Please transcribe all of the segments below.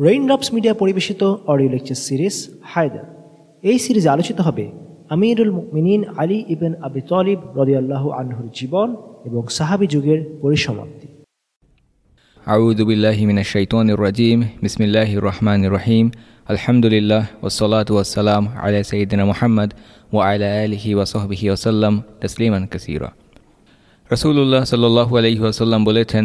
Raindrops media পরিবেশিত audio lecture series Haider এই সিরিজে আলোচিত হবে আমিরুল মিনীন আলী ইবেন আবি তলিব রদিয়াল্লাহ আনহুর জীবন এবং সাহাবি যুগের পরিসমাপ্তি أعوذ بالله من الشيطان الرجيم بسم الله الرحمن الرحيم الحمد لله والصلاة والسلام على سيدنا محمد وعلى آله وصحبه وسلم تسليما كثيرا রসুল্লাহ সাল্লু আলহি আসাল্লাম বলেছেন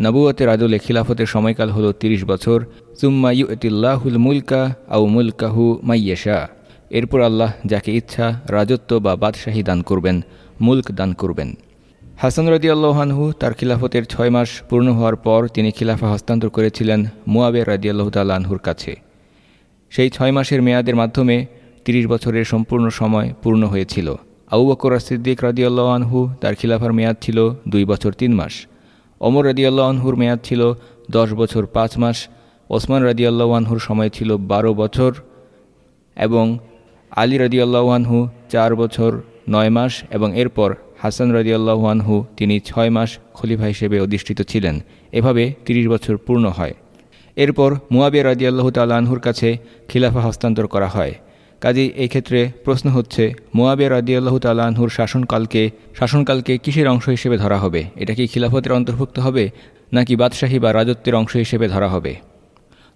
নবুয়তের আদলে খিলাফতের সময়কাল হল ৩০ বছর। সুম্মা ইউতিল্লাহুল মুলকা আউ মুলকাহু মাইয়েশা। এরপর আল্লাহ যাকে ইচ্ছা, রাজত্ব বা বাদশাহী দান করবেন, মুলক দান করবেন। হাসান রদি আল্লাহানহু তার খিলাফতের ছয় মাস পূর্ণ হওয়ার পর তিনি খিলাফা হস্তান্তর করেছিলেন মুয়াবের রাদি আল্লাহ তাল্লাহর কাছে। সেই ছয় মাসের মেয়াদের মাধ্যমে ৩০ বছরের সম্পূর্ণ সময় পূর্ণ হয়েছিল। আউ বকর সিদ্দিক রাদিয়াল্লাহ আনহু তার খিলাফার মেয়াদ ছিল দুই বছর তিন মাস। অমর রাদিয়াল্লাহ আনহুর মেয়াদ ছিল দশ বছর পাঁচ মাস, ওসমান রাদিয়াল্লাহ আনহুর সময় ছিল বারো বছর এবং আলী রাদিয়াল্লাহ আনহু চার বছর নয় মাস এবং এরপর হাসান রাদিয়াল্লাহ আনহু তিনি ছয় মাস খলিফা হিসেবে অধিষ্ঠিত ছিলেন। এভাবে ৩০ বছর পূর্ণ হয়। এরপর মুয়াবিয়া রাদিয়াল্লাহ তাল্লাহর কাছে খিলাফা হস্তান্তর করা হয়। কাজেই এই ক্ষেত্রে প্রশ্ন হচ্ছে মোয়াবিয়া রাদিয়াল্লাহ তাল্লাহর শাসনকালকে শাসনকালকে কিসের অংশ হিসেবে ধরা হবে? এটা কি খিলাফতের অন্তর্ভুক্ত হবে, নাকি বাদশাহী বা রাজত্বের অংশ হিসেবে ধরা হবে?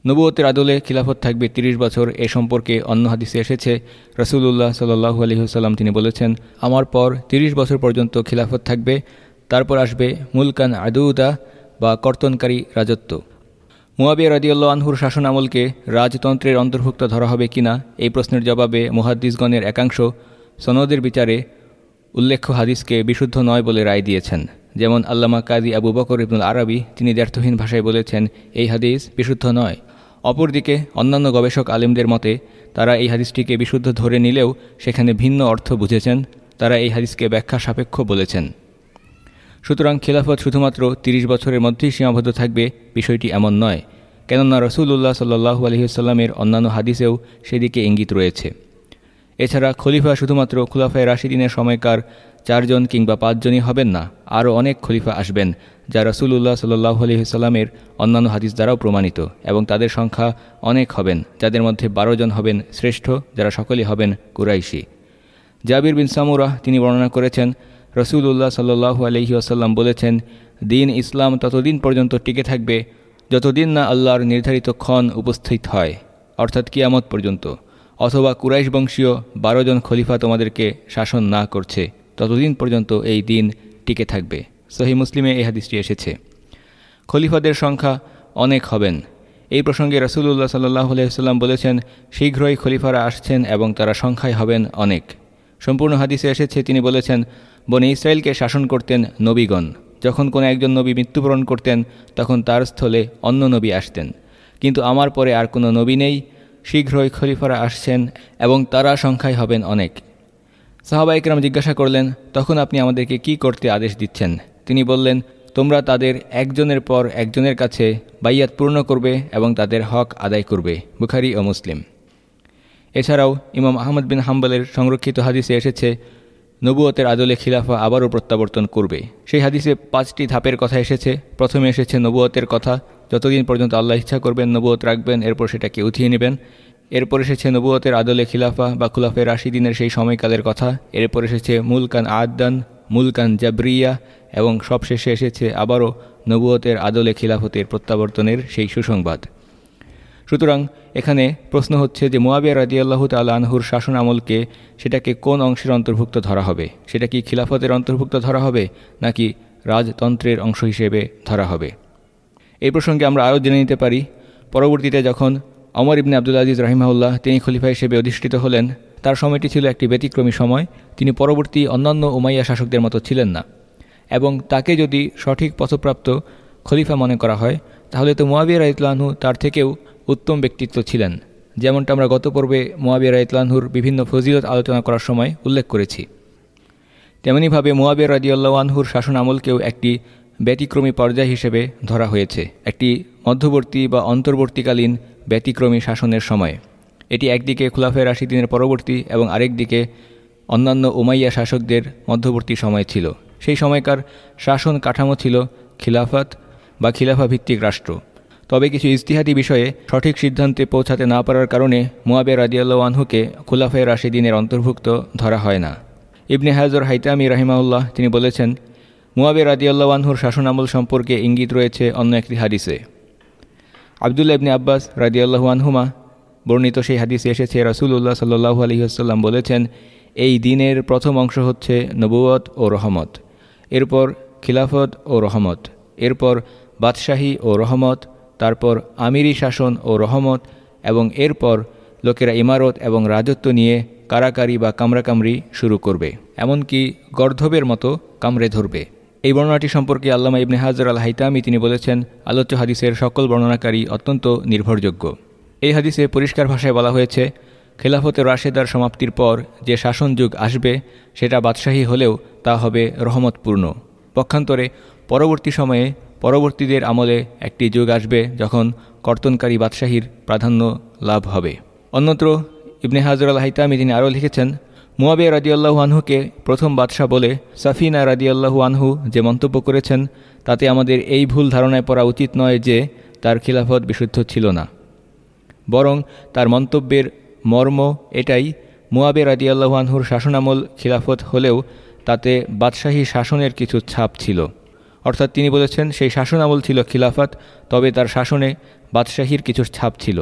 নবুয়তের আদলে খিলাফত থাকবে ৩০ বছর, এ সম্পর্কে অন্য হাদিসে এসেছে। রসুল্লাহ সাল্লু আলহিহসাল্লাম তিনি বলেছেন, আমার পর ৩০ বছর পর্যন্ত খিলাফত থাকবে, তারপর আসবে মুলকান আদুদা বা কর্তনকারী রাজত্ব। মুয়াবিয়া রাদিউল্লাহ আনহুর শাসন আমলকে রাজতন্ত্রের অন্তর্ভুক্ত ধরা হবে কিনা এই প্রশ্নের জবাবে মুহাদ্দিসগণের একাংশ সনদের বিচারে উল্লেখ্য হাদিসকে বিশুদ্ধ নয় বলে রায় দিয়েছেন। যেমন আল্লামা কাজী আবু বকর ইবনুল আরবি, তিনি দ্ব্যর্থহীন ভাষায় বলেছেন, এই হাদিস বিশুদ্ধ নয়। অপরদিকে অন্যান্য গবেষক আলেমদের মতে, তারা এই হাদিসটিকে বিশুদ্ধ ধরে নিলেও সেখানে ভিন্ন অর্থ বুঝেছেন, তারা এই হাদিসকে ব্যাখ্যা সাপেক্ষ বলেছেন। সুতরাং খেলাফত শুধুমাত্র ৩০ বছরের মধ্যেই সীমাবদ্ধ থাকবে, বিষয়টি এমন নয়। কেননা রসুল্লাহ সাল্লাহু আলহিসাল্লামের অন্যান্য হাদিসেও সেদিকে ইঙ্গিত রয়েছে। এছাড়া খলিফা শুধুমাত্র খুলাফায় রাশিদিনের সময়কার চারজন কিংবা পাঁচজনই হবেন না, আরও অনেক খলিফা আসবেন, যা রসুল্লাহ সাল্লাহ আলহিসাল্লামের অন্যান্য হাদিস দ্বারাও প্রমাণিত, এবং তাদের সংখ্যা অনেক হবেন, যাদের মধ্যে বারো জন হবেন শ্রেষ্ঠ, যারা সকলেই হবেন কুরাইশি। জাবির বিন সামুরাহ, তিনি বর্ণনা করেছেন রসুল্লাহ সাল্লু আলহি আসাল্লাম বলেছেন, দিন ইসলাম ততদিন পর্যন্ত টিকে থাকবে যতদিন না আল্লাহর নির্ধারিত ক্ষণ উপস্থিত হয়, অর্থাৎ কিয়ামত পর্যন্ত, অথবা কুরাইশ বংশীয় বারো জন খলিফা তোমাদেরকে শাসন না করছে, ততদিন পর্যন্ত এই দিন টিকে থাকবে। সহি মুসলিমে এই হাদিসটি এসেছে। খলিফাদের সংখ্যা অনেক হবেন। এই প্রসঙ্গে রসুল্লাহ সাল্লাহ আলহিহাল্লাম বলেছেন, শীঘ্রই খলিফারা আসছেন এবং তারা সংখ্যায় হবেন অনেক। সম্পূর্ণ হাদিসে এসেছে, তিনি বলেছেন, বনে ইসরায়েলকে শাসন করতেন নবীগণ। যখন কোনো একজন নবী মৃত্যুবরণ করতেন, তখন তার স্থলে অন্য নবী আসতেন। কিন্তু আমার পরে আর কোনো নবী নেই। শীঘ্রই খলিফারা আসছেন এবং তারা সংখ্যায় হবেন অনেক। সাহাবা ইকরাম জিজ্ঞাসা করলেন, তখন আপনি আমাদেরকে কি করতে আদেশ দিচ্ছেন? তিনি বললেন, তোমরা তাদের একজনের পর একজনের কাছে বাইয়াত পূর্ণ করবে এবং তাদের হক আদায় করবে। বুখারি ও মুসলিম। এছাড়াও ইমাম আহমদ বিন হাম্বলের সংরক্ষিত হাদিসে এসেছে নবুয়তের আদলে খিলাফা আবারও প্রত্যাবর্তন করবে। সেই হাদিসে পাঁচটি ধাপের কথা এসেছে। প্রথমে এসেছে নবুয়তের কথা। যতদিন পর্যন্ত আল্লাহ ইচ্ছা করবেন নবুয়ত রাখবেন, এরপর সেটাকে উঠিয়ে নেবেন। এরপর এসেছে নবুয়তের আদলে খিলাফা বা খুলাফে রাশিদিনের সেই সময়কালের কথা। এরপর এসেছে মুলকান আদান মুলকান জাবরিয়া এবং সবশেষে এসেছে আবারও নবুয়তের আদলে খিলাফতের প্রত্যাবর্তনের সেই সুসংবাদ। সুতরাং এখানে প্রশ্ন হচ্ছে যে মোয়াবিয়া রাজিয়াল্লাহ তাল আনহুর শাসন আমলকে সেটাকে কোন অংশের অন্তর্ভুক্ত ধরা হবে? সেটা কি খিলাফতের অন্তর্ভুক্ত ধরা হবে, নাকি রাজতন্ত্রের অংশ হিসেবে ধরা হবে? এই প্রসঙ্গে আমরা আরও জেনে নিতে পারি, পরবর্তীতে যখন অমর ইবনে আবদুল আজিজ রহিমাউল্লাহ তিনি খলিফা হিসেবে অধিষ্ঠিত হলেন, তার সময়টি ছিল একটি ব্যতিক্রমী সময়, তিনি পরবর্তী অন্যান্য উমাইয়া শাসকদের মতো ছিলেন না। এবং তাকে যদি সঠিক পথপ্রাপ্ত খলিফা মনে করা হয়, তাহলে তো মোয়াবিয়া রাইতলানহু তার থেকেও উত্তম ব্যক্তিত্ব ছিলেন। যেমনটা আমরা গত পর্বে মোয়াবিয়া রাইতলানহুর বিভিন্ন ফজিলত আলোচনা করার সময় উল্লেখ করেছি। তেমনিভাবে মোয়াবিয়া রাজিউল্লাহানহুর শাসন আমলকেও একটি ব্যতিক্রমী পর্যায় হিসেবে ধরা হয়েছে। একটি মধ্যবর্তী বা অন্তর্বর্তীকালীন ব্যতিক্রমী শাসনের সময়। এটি একদিকে খুলাফে রাশিদিনের পরবর্তী এবং আরেকদিকে অন্যান্য উমাইয়া শাসকদের মধ্যবর্তী সময় ছিল। সেই সময়কার শাসন কাঠামো ছিল খিলাফত বা খিলাফা ভিত্তিক রাষ্ট্র। তবে কিছু ইস্তিহাদি বিষয়ে সঠিক সিদ্ধান্তে পৌঁছাতে না পারার কারণে মুয়াবে রাজিয়াল্লাহ আনহুকে খুলাফে রাশিদিনের অন্তর্ভুক্ত ধরা হয় না। ইবনে হাজর হাইতামি রাহিমাউল্লাহ তিনি বলেছেন মুয়াবে রাজিয়াল্লাহ আনহুর শাসনামল সম্পর্কে ইঙ্গিত রয়েছে অন্য একটি হাদিসে। আবদুল্লা ইবনে আব্বাস রাজিয়াল্লাহু আনহুমা বর্ণিত সেই হাদিসে এসেছে রাসুল্লাহ সাল্লু আলহিহাস্লাম বলেছেন, এই দিনের প্রথম অংশ হচ্ছে নবুয়ত ও রহমত, এরপর খিলাফত ও রহমত, এরপর বাদশাহী ও রহমত তারপর আমিরি শাসন ও রহমত এবং এরপর লোকেরা ইমারত এবং রাজত্ব নিয়ে কারাকারি বা কামড়াকামড়ি শুরু করবে, এমনকি গর্ধবের মতো কামড়ে ধরবে। এই বর্ণনাটি সম্পর্কে আল্লামা ইবনে হাজর আল হাইতামি তিনি বলেছেন, আলোচ্য হাদিসের সকল বর্ণনাকারী অত্যন্ত নির্ভরযোগ্য। এই হাদিসে পরিষ্কার ভাষায় বলা হয়েছে, খেলাফতে রাশেদার সমাপ্তির পর যে শাসন যুগ আসবে, সেটা বাদশাহী হলেও তা হবে রহমতপূর্ণ। পক্ষান্তরে পরবর্তী সময়ে পরবর্তীদের আমলে একটি যুগ আসবে যখন কর্তনকারী বাদশাহীর প্রাধান্য লাভ হবে। অন্যত্র ইবনে হাজর আল হাইতামি তিনি আরও লিখেছেন মুয়াবিয়া রাদিয়াল্লাহু আনহুকে প্রথম বাদশাহ বলে সাফিনা রাদিয়াল্লাহু আনহু যে মন্তব্য করেছেন, তাতে আমাদের এই ভুল ধারণায় পড়া উচিত নয় যে তার খিলাফত বিশুদ্ধ ছিল না। বরং তার মন্তব্যের মর্ম এটাই, মুয়াবে রাদিয়াল্লাহু আনহুর শাসনামল খিলাফত হলেও তাতে বাদশাহী শাসনের কিছু ছাপ ছিল। অর্থাৎ তিনি বলেছেন, সেই শাসনামল ছিল খিলাফত, তবে তার শাসনে বাদশাহীর কিছু ছাপ ছিল।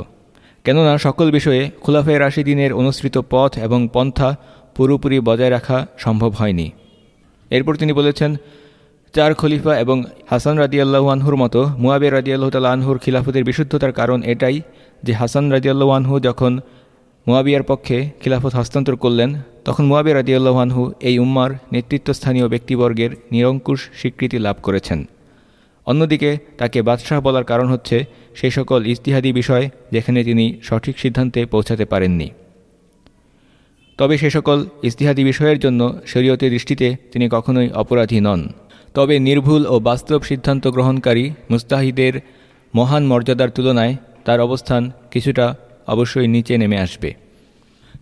কেননা সকল বিষয়ে খুলাফে রাশিদিনের অনুসৃত পথ এবং পন্থা পুরোপুরি বজায় রাখা সম্ভব হয়নি। এরপর তিনি বলেছেন, চার খলিফা এবং হাসান রাদিয়াল্লাহু আনহুর মতো মুয়াবে রাদিয়াল্লাহ তাল আনহুর খিলাফতের বিশুদ্ধতার কারণ এটাই যে হাসান রাজিয়াল্লাহ আনহু যখন মুয়াবিয়ার পক্ষে খিলাফত হস্তান্তর করলেন, তখন মুয়াবি রাজিয়াল্লাহ আনহু এই উম্মার নেতৃত্বস্থানীয় ব্যক্তিবর্গের নিরঙ্কুশ স্বীকৃতি লাভ করেছেন। অন্যদিকে তাকে বাদশাহ বলার কারণ হচ্ছে সেই সকল ইস্তিহাদি বিষয় যেখানে তিনি সঠিক সিদ্ধান্তে পৌঁছাতে পারেননি। তবে সে সকল ইস্তিহাদি বিষয়ের জন্য শরীয়তের দৃষ্টিতে তিনি কখনোই অপরাধী নন। তবে নির্ভুল ও বাস্তব সিদ্ধান্ত গ্রহণকারী মুস্তাহিদের মহান মর্যাদার তুলনায় তার অবস্থান কিছুটা অবশ্যই নিচে নেমে আসবে।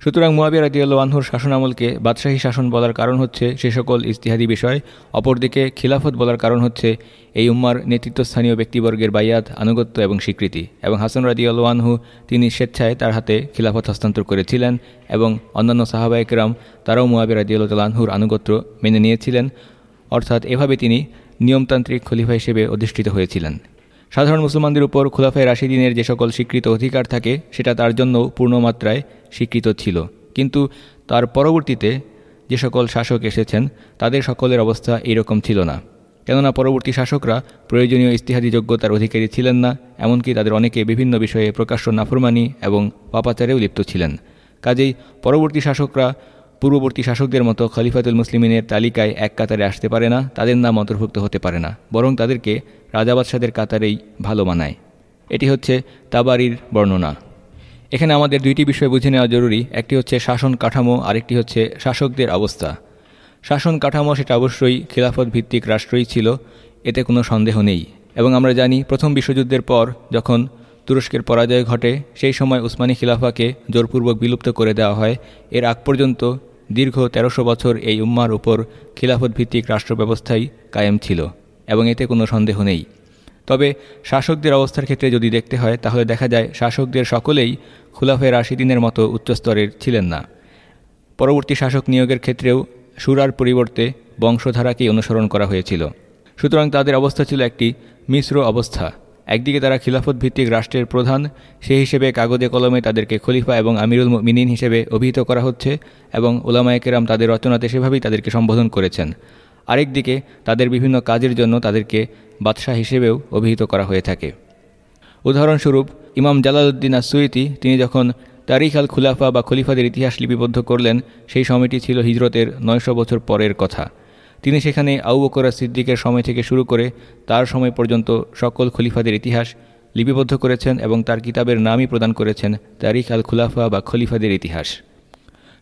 সুতরাং মুয়াবিয়া রাদিয়াল্লাহ আনহুর শাসনামলকে বাদশাহী শাসন বলার কারণ হচ্ছে সে সকল ইস্তিহাদি বিষয়, অপরদিকে খিলাফত বলার কারণ হচ্ছে এই উম্মার নেতৃত্বস্থানীয় ব্যক্তিবর্গের বাইয়াত আনুগত্য এবং স্বীকৃতি। এবং হাসান রাদিয়াল্লাহ আনহু, তিনি স্বেচ্ছায় তার হাতে খিলাফত হস্তান্তর করেছিলেন এবং অন্যান্য সাহাবায়করাম তারাও মুয়াবিয়া রাদিয়াল্লাহ আনহুর আনুগত্য মেনে নিয়েছিলেন। অর্থাৎ এভাবে তিনি নিয়মতান্ত্রিক খলিফা হিসেবে অধিষ্ঠিত হয়েছিলেন। সাধারণ মুসলমানদের উপর খুলাফায় রাশিদিনের যে সকল স্বীকৃত অধিকার থাকে, সেটা তার জন্য পূর্ণমাত্রায় স্বীকৃত ছিল। কিন্তু তার পরবর্তীতে যে সকল শাসক এসেছেন, তাদের সকলের অবস্থা এইরকম ছিল না। কেননা পরবর্তী শাসকরা প্রয়োজনীয় ইস্তিহাদি যোগ্যতার অধিকারী ছিলেন না, এমনকি তাদের অনেকে বিভিন্ন বিষয়ে প্রকাশ্য নাফরমানি এবং পাপাচারেও লিপ্ত ছিলেন। কাজেই পরবর্তী শাসকরা পূর্ববর্তী শাসকদের মতো খলিফাতুল মুসলিমিনের তালিকায় এক কাতারে আসতে পারে না, তাদের নাম অন্তর্ভুক্ত হতে পারে না, বরং তাদেরকে রাজাবাদশাদের কাতারেই ভালো মানায়। এটি হচ্ছে তাবারির বর্ণনা। এখানে আমাদের দুইটি বিষয় বুঝে নেওয়া জরুরি, একটি হচ্ছে শাসন কাঠামো, আরেকটি হচ্ছে শাসকদের অবস্থা। শাসন কাঠামো সেটা অবশ্যই খিলাফত ভিত্তিক রাষ্ট্রই ছিল, এতে কোনো সন্দেহ নেই। এবং আমরা জানি প্রথম বিশ্বযুদ্ধের পর যখন তুরস্কের পরাজয় ঘটে, সেই সময় উসমানী খিলাফাকে জোরপূর্বক বিলুপ্ত করে দেওয়া হয়। এর আগ পর্যন্ত দীর্ঘ তেরোশো বছর এই উম্মার উপর খিলাফত ভিত্তিক রাষ্ট্র ব্যবস্থাই কায়েম ছিল, এবং এতে কোনো সন্দেহ নেই। তবে শাসকদের অবস্থার ক্ষেত্রে যদি দেখতে হয়, তাহলে দেখা যায় শাসকদের সকলেই খুলাফে রাশিদিনের মতো উচ্চস্তরের ছিলেন না। পরবর্তী শাসক নিয়োগের ক্ষেত্রেও সুরার পরিবর্তে বংশধারাকেই অনুসরণ করা হয়েছিল। সুতরাং তাদের অবস্থা ছিল একটি মিশ্র অবস্থা। একদিকে তারা খিলাফত ভিত্তিক রাষ্ট্রের প্রধান সেই হিসেবে কাগজে কলমে তাদেরকে খলিফা এবং আমিরুল মিনিন হিসেবে অভিহিত করা হচ্ছে এবং ওলামায়কেরাম তাদের রচনাতে সেভাবেই তাদেরকে সম্বোধন করেছেন। আরেকদিকে তাদের বিভিন্ন কাজের জন্য তাদেরকে বাদশাহ হিসেবেও অভিহিত করা হয়ে থাকে। উদাহরণস্বরূপ, ইমাম জালালউদ্দিন আসুইতি তিনি যখন তারিখ আল খুলাফা বা খলিফাদের ইতিহাস লিপিবদ্ধ করলেন, সেই সময়টি ছিল হিজরতের নয়শো বছর পরের কথা। তিনি সেখানে আউ বকরা সিদ্দিকের সময় থেকে শুরু করে তার সময় পর্যন্ত সকল খলিফাদের ইতিহাস লিপিবদ্ধ করেছেন এবং তার কিতাবের নামই প্রদান করেছেন তারিখ আল খুলাফা বা খলিফাদের ইতিহাস।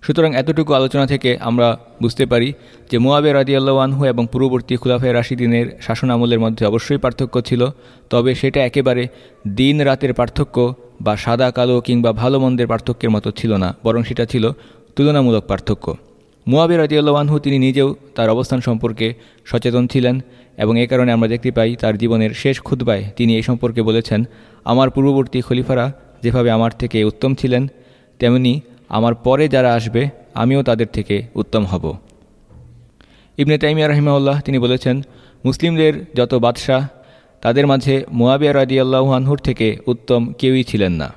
সুতরাং এতটুকু আলোচনা থেকে আমরা বুঝতে পারি যে মোয়াবে রাজিয়াল্লাহ আনহু এবং পূর্ববর্তী খুলাফে রাশিদিনের শাসন আমলের মধ্যে অবশ্যই পার্থক্য ছিল, তবে সেটা একেবারে দিন রাতের পার্থক্য বা সাদা, কালো কিংবা ভালো মন্দের পার্থক্যের মতো ছিল না, বরং সেটা ছিল তুলনামূলক পার্থক্য। মুয়াবি রাজিউল্লাহানহু তিনি নিজেও তার অবস্থান সম্পর্কে সচেতন ছিলেন এবং এ কারণে আমরা দেখতে পাই তার জীবনের শেষ খুদ্বায় তিনি এই সম্পর্কে বলেছেন, আমার পূর্ববর্তী খলিফারা যেভাবে আমার থেকে উত্তম ছিলেন, তেমনি আমার পরে যারা আসবে, আমিও তাদের থেকে উত্তম হব। ইবনে তাইমিয়া রহিমাউল্লাহ তিনি বলেছেন, মুসলিমদের যত বাদশাহ, তাদের মাঝে মোয়াবিয়া রাদি আনহুর থেকে উত্তম কেউই ছিলেন না।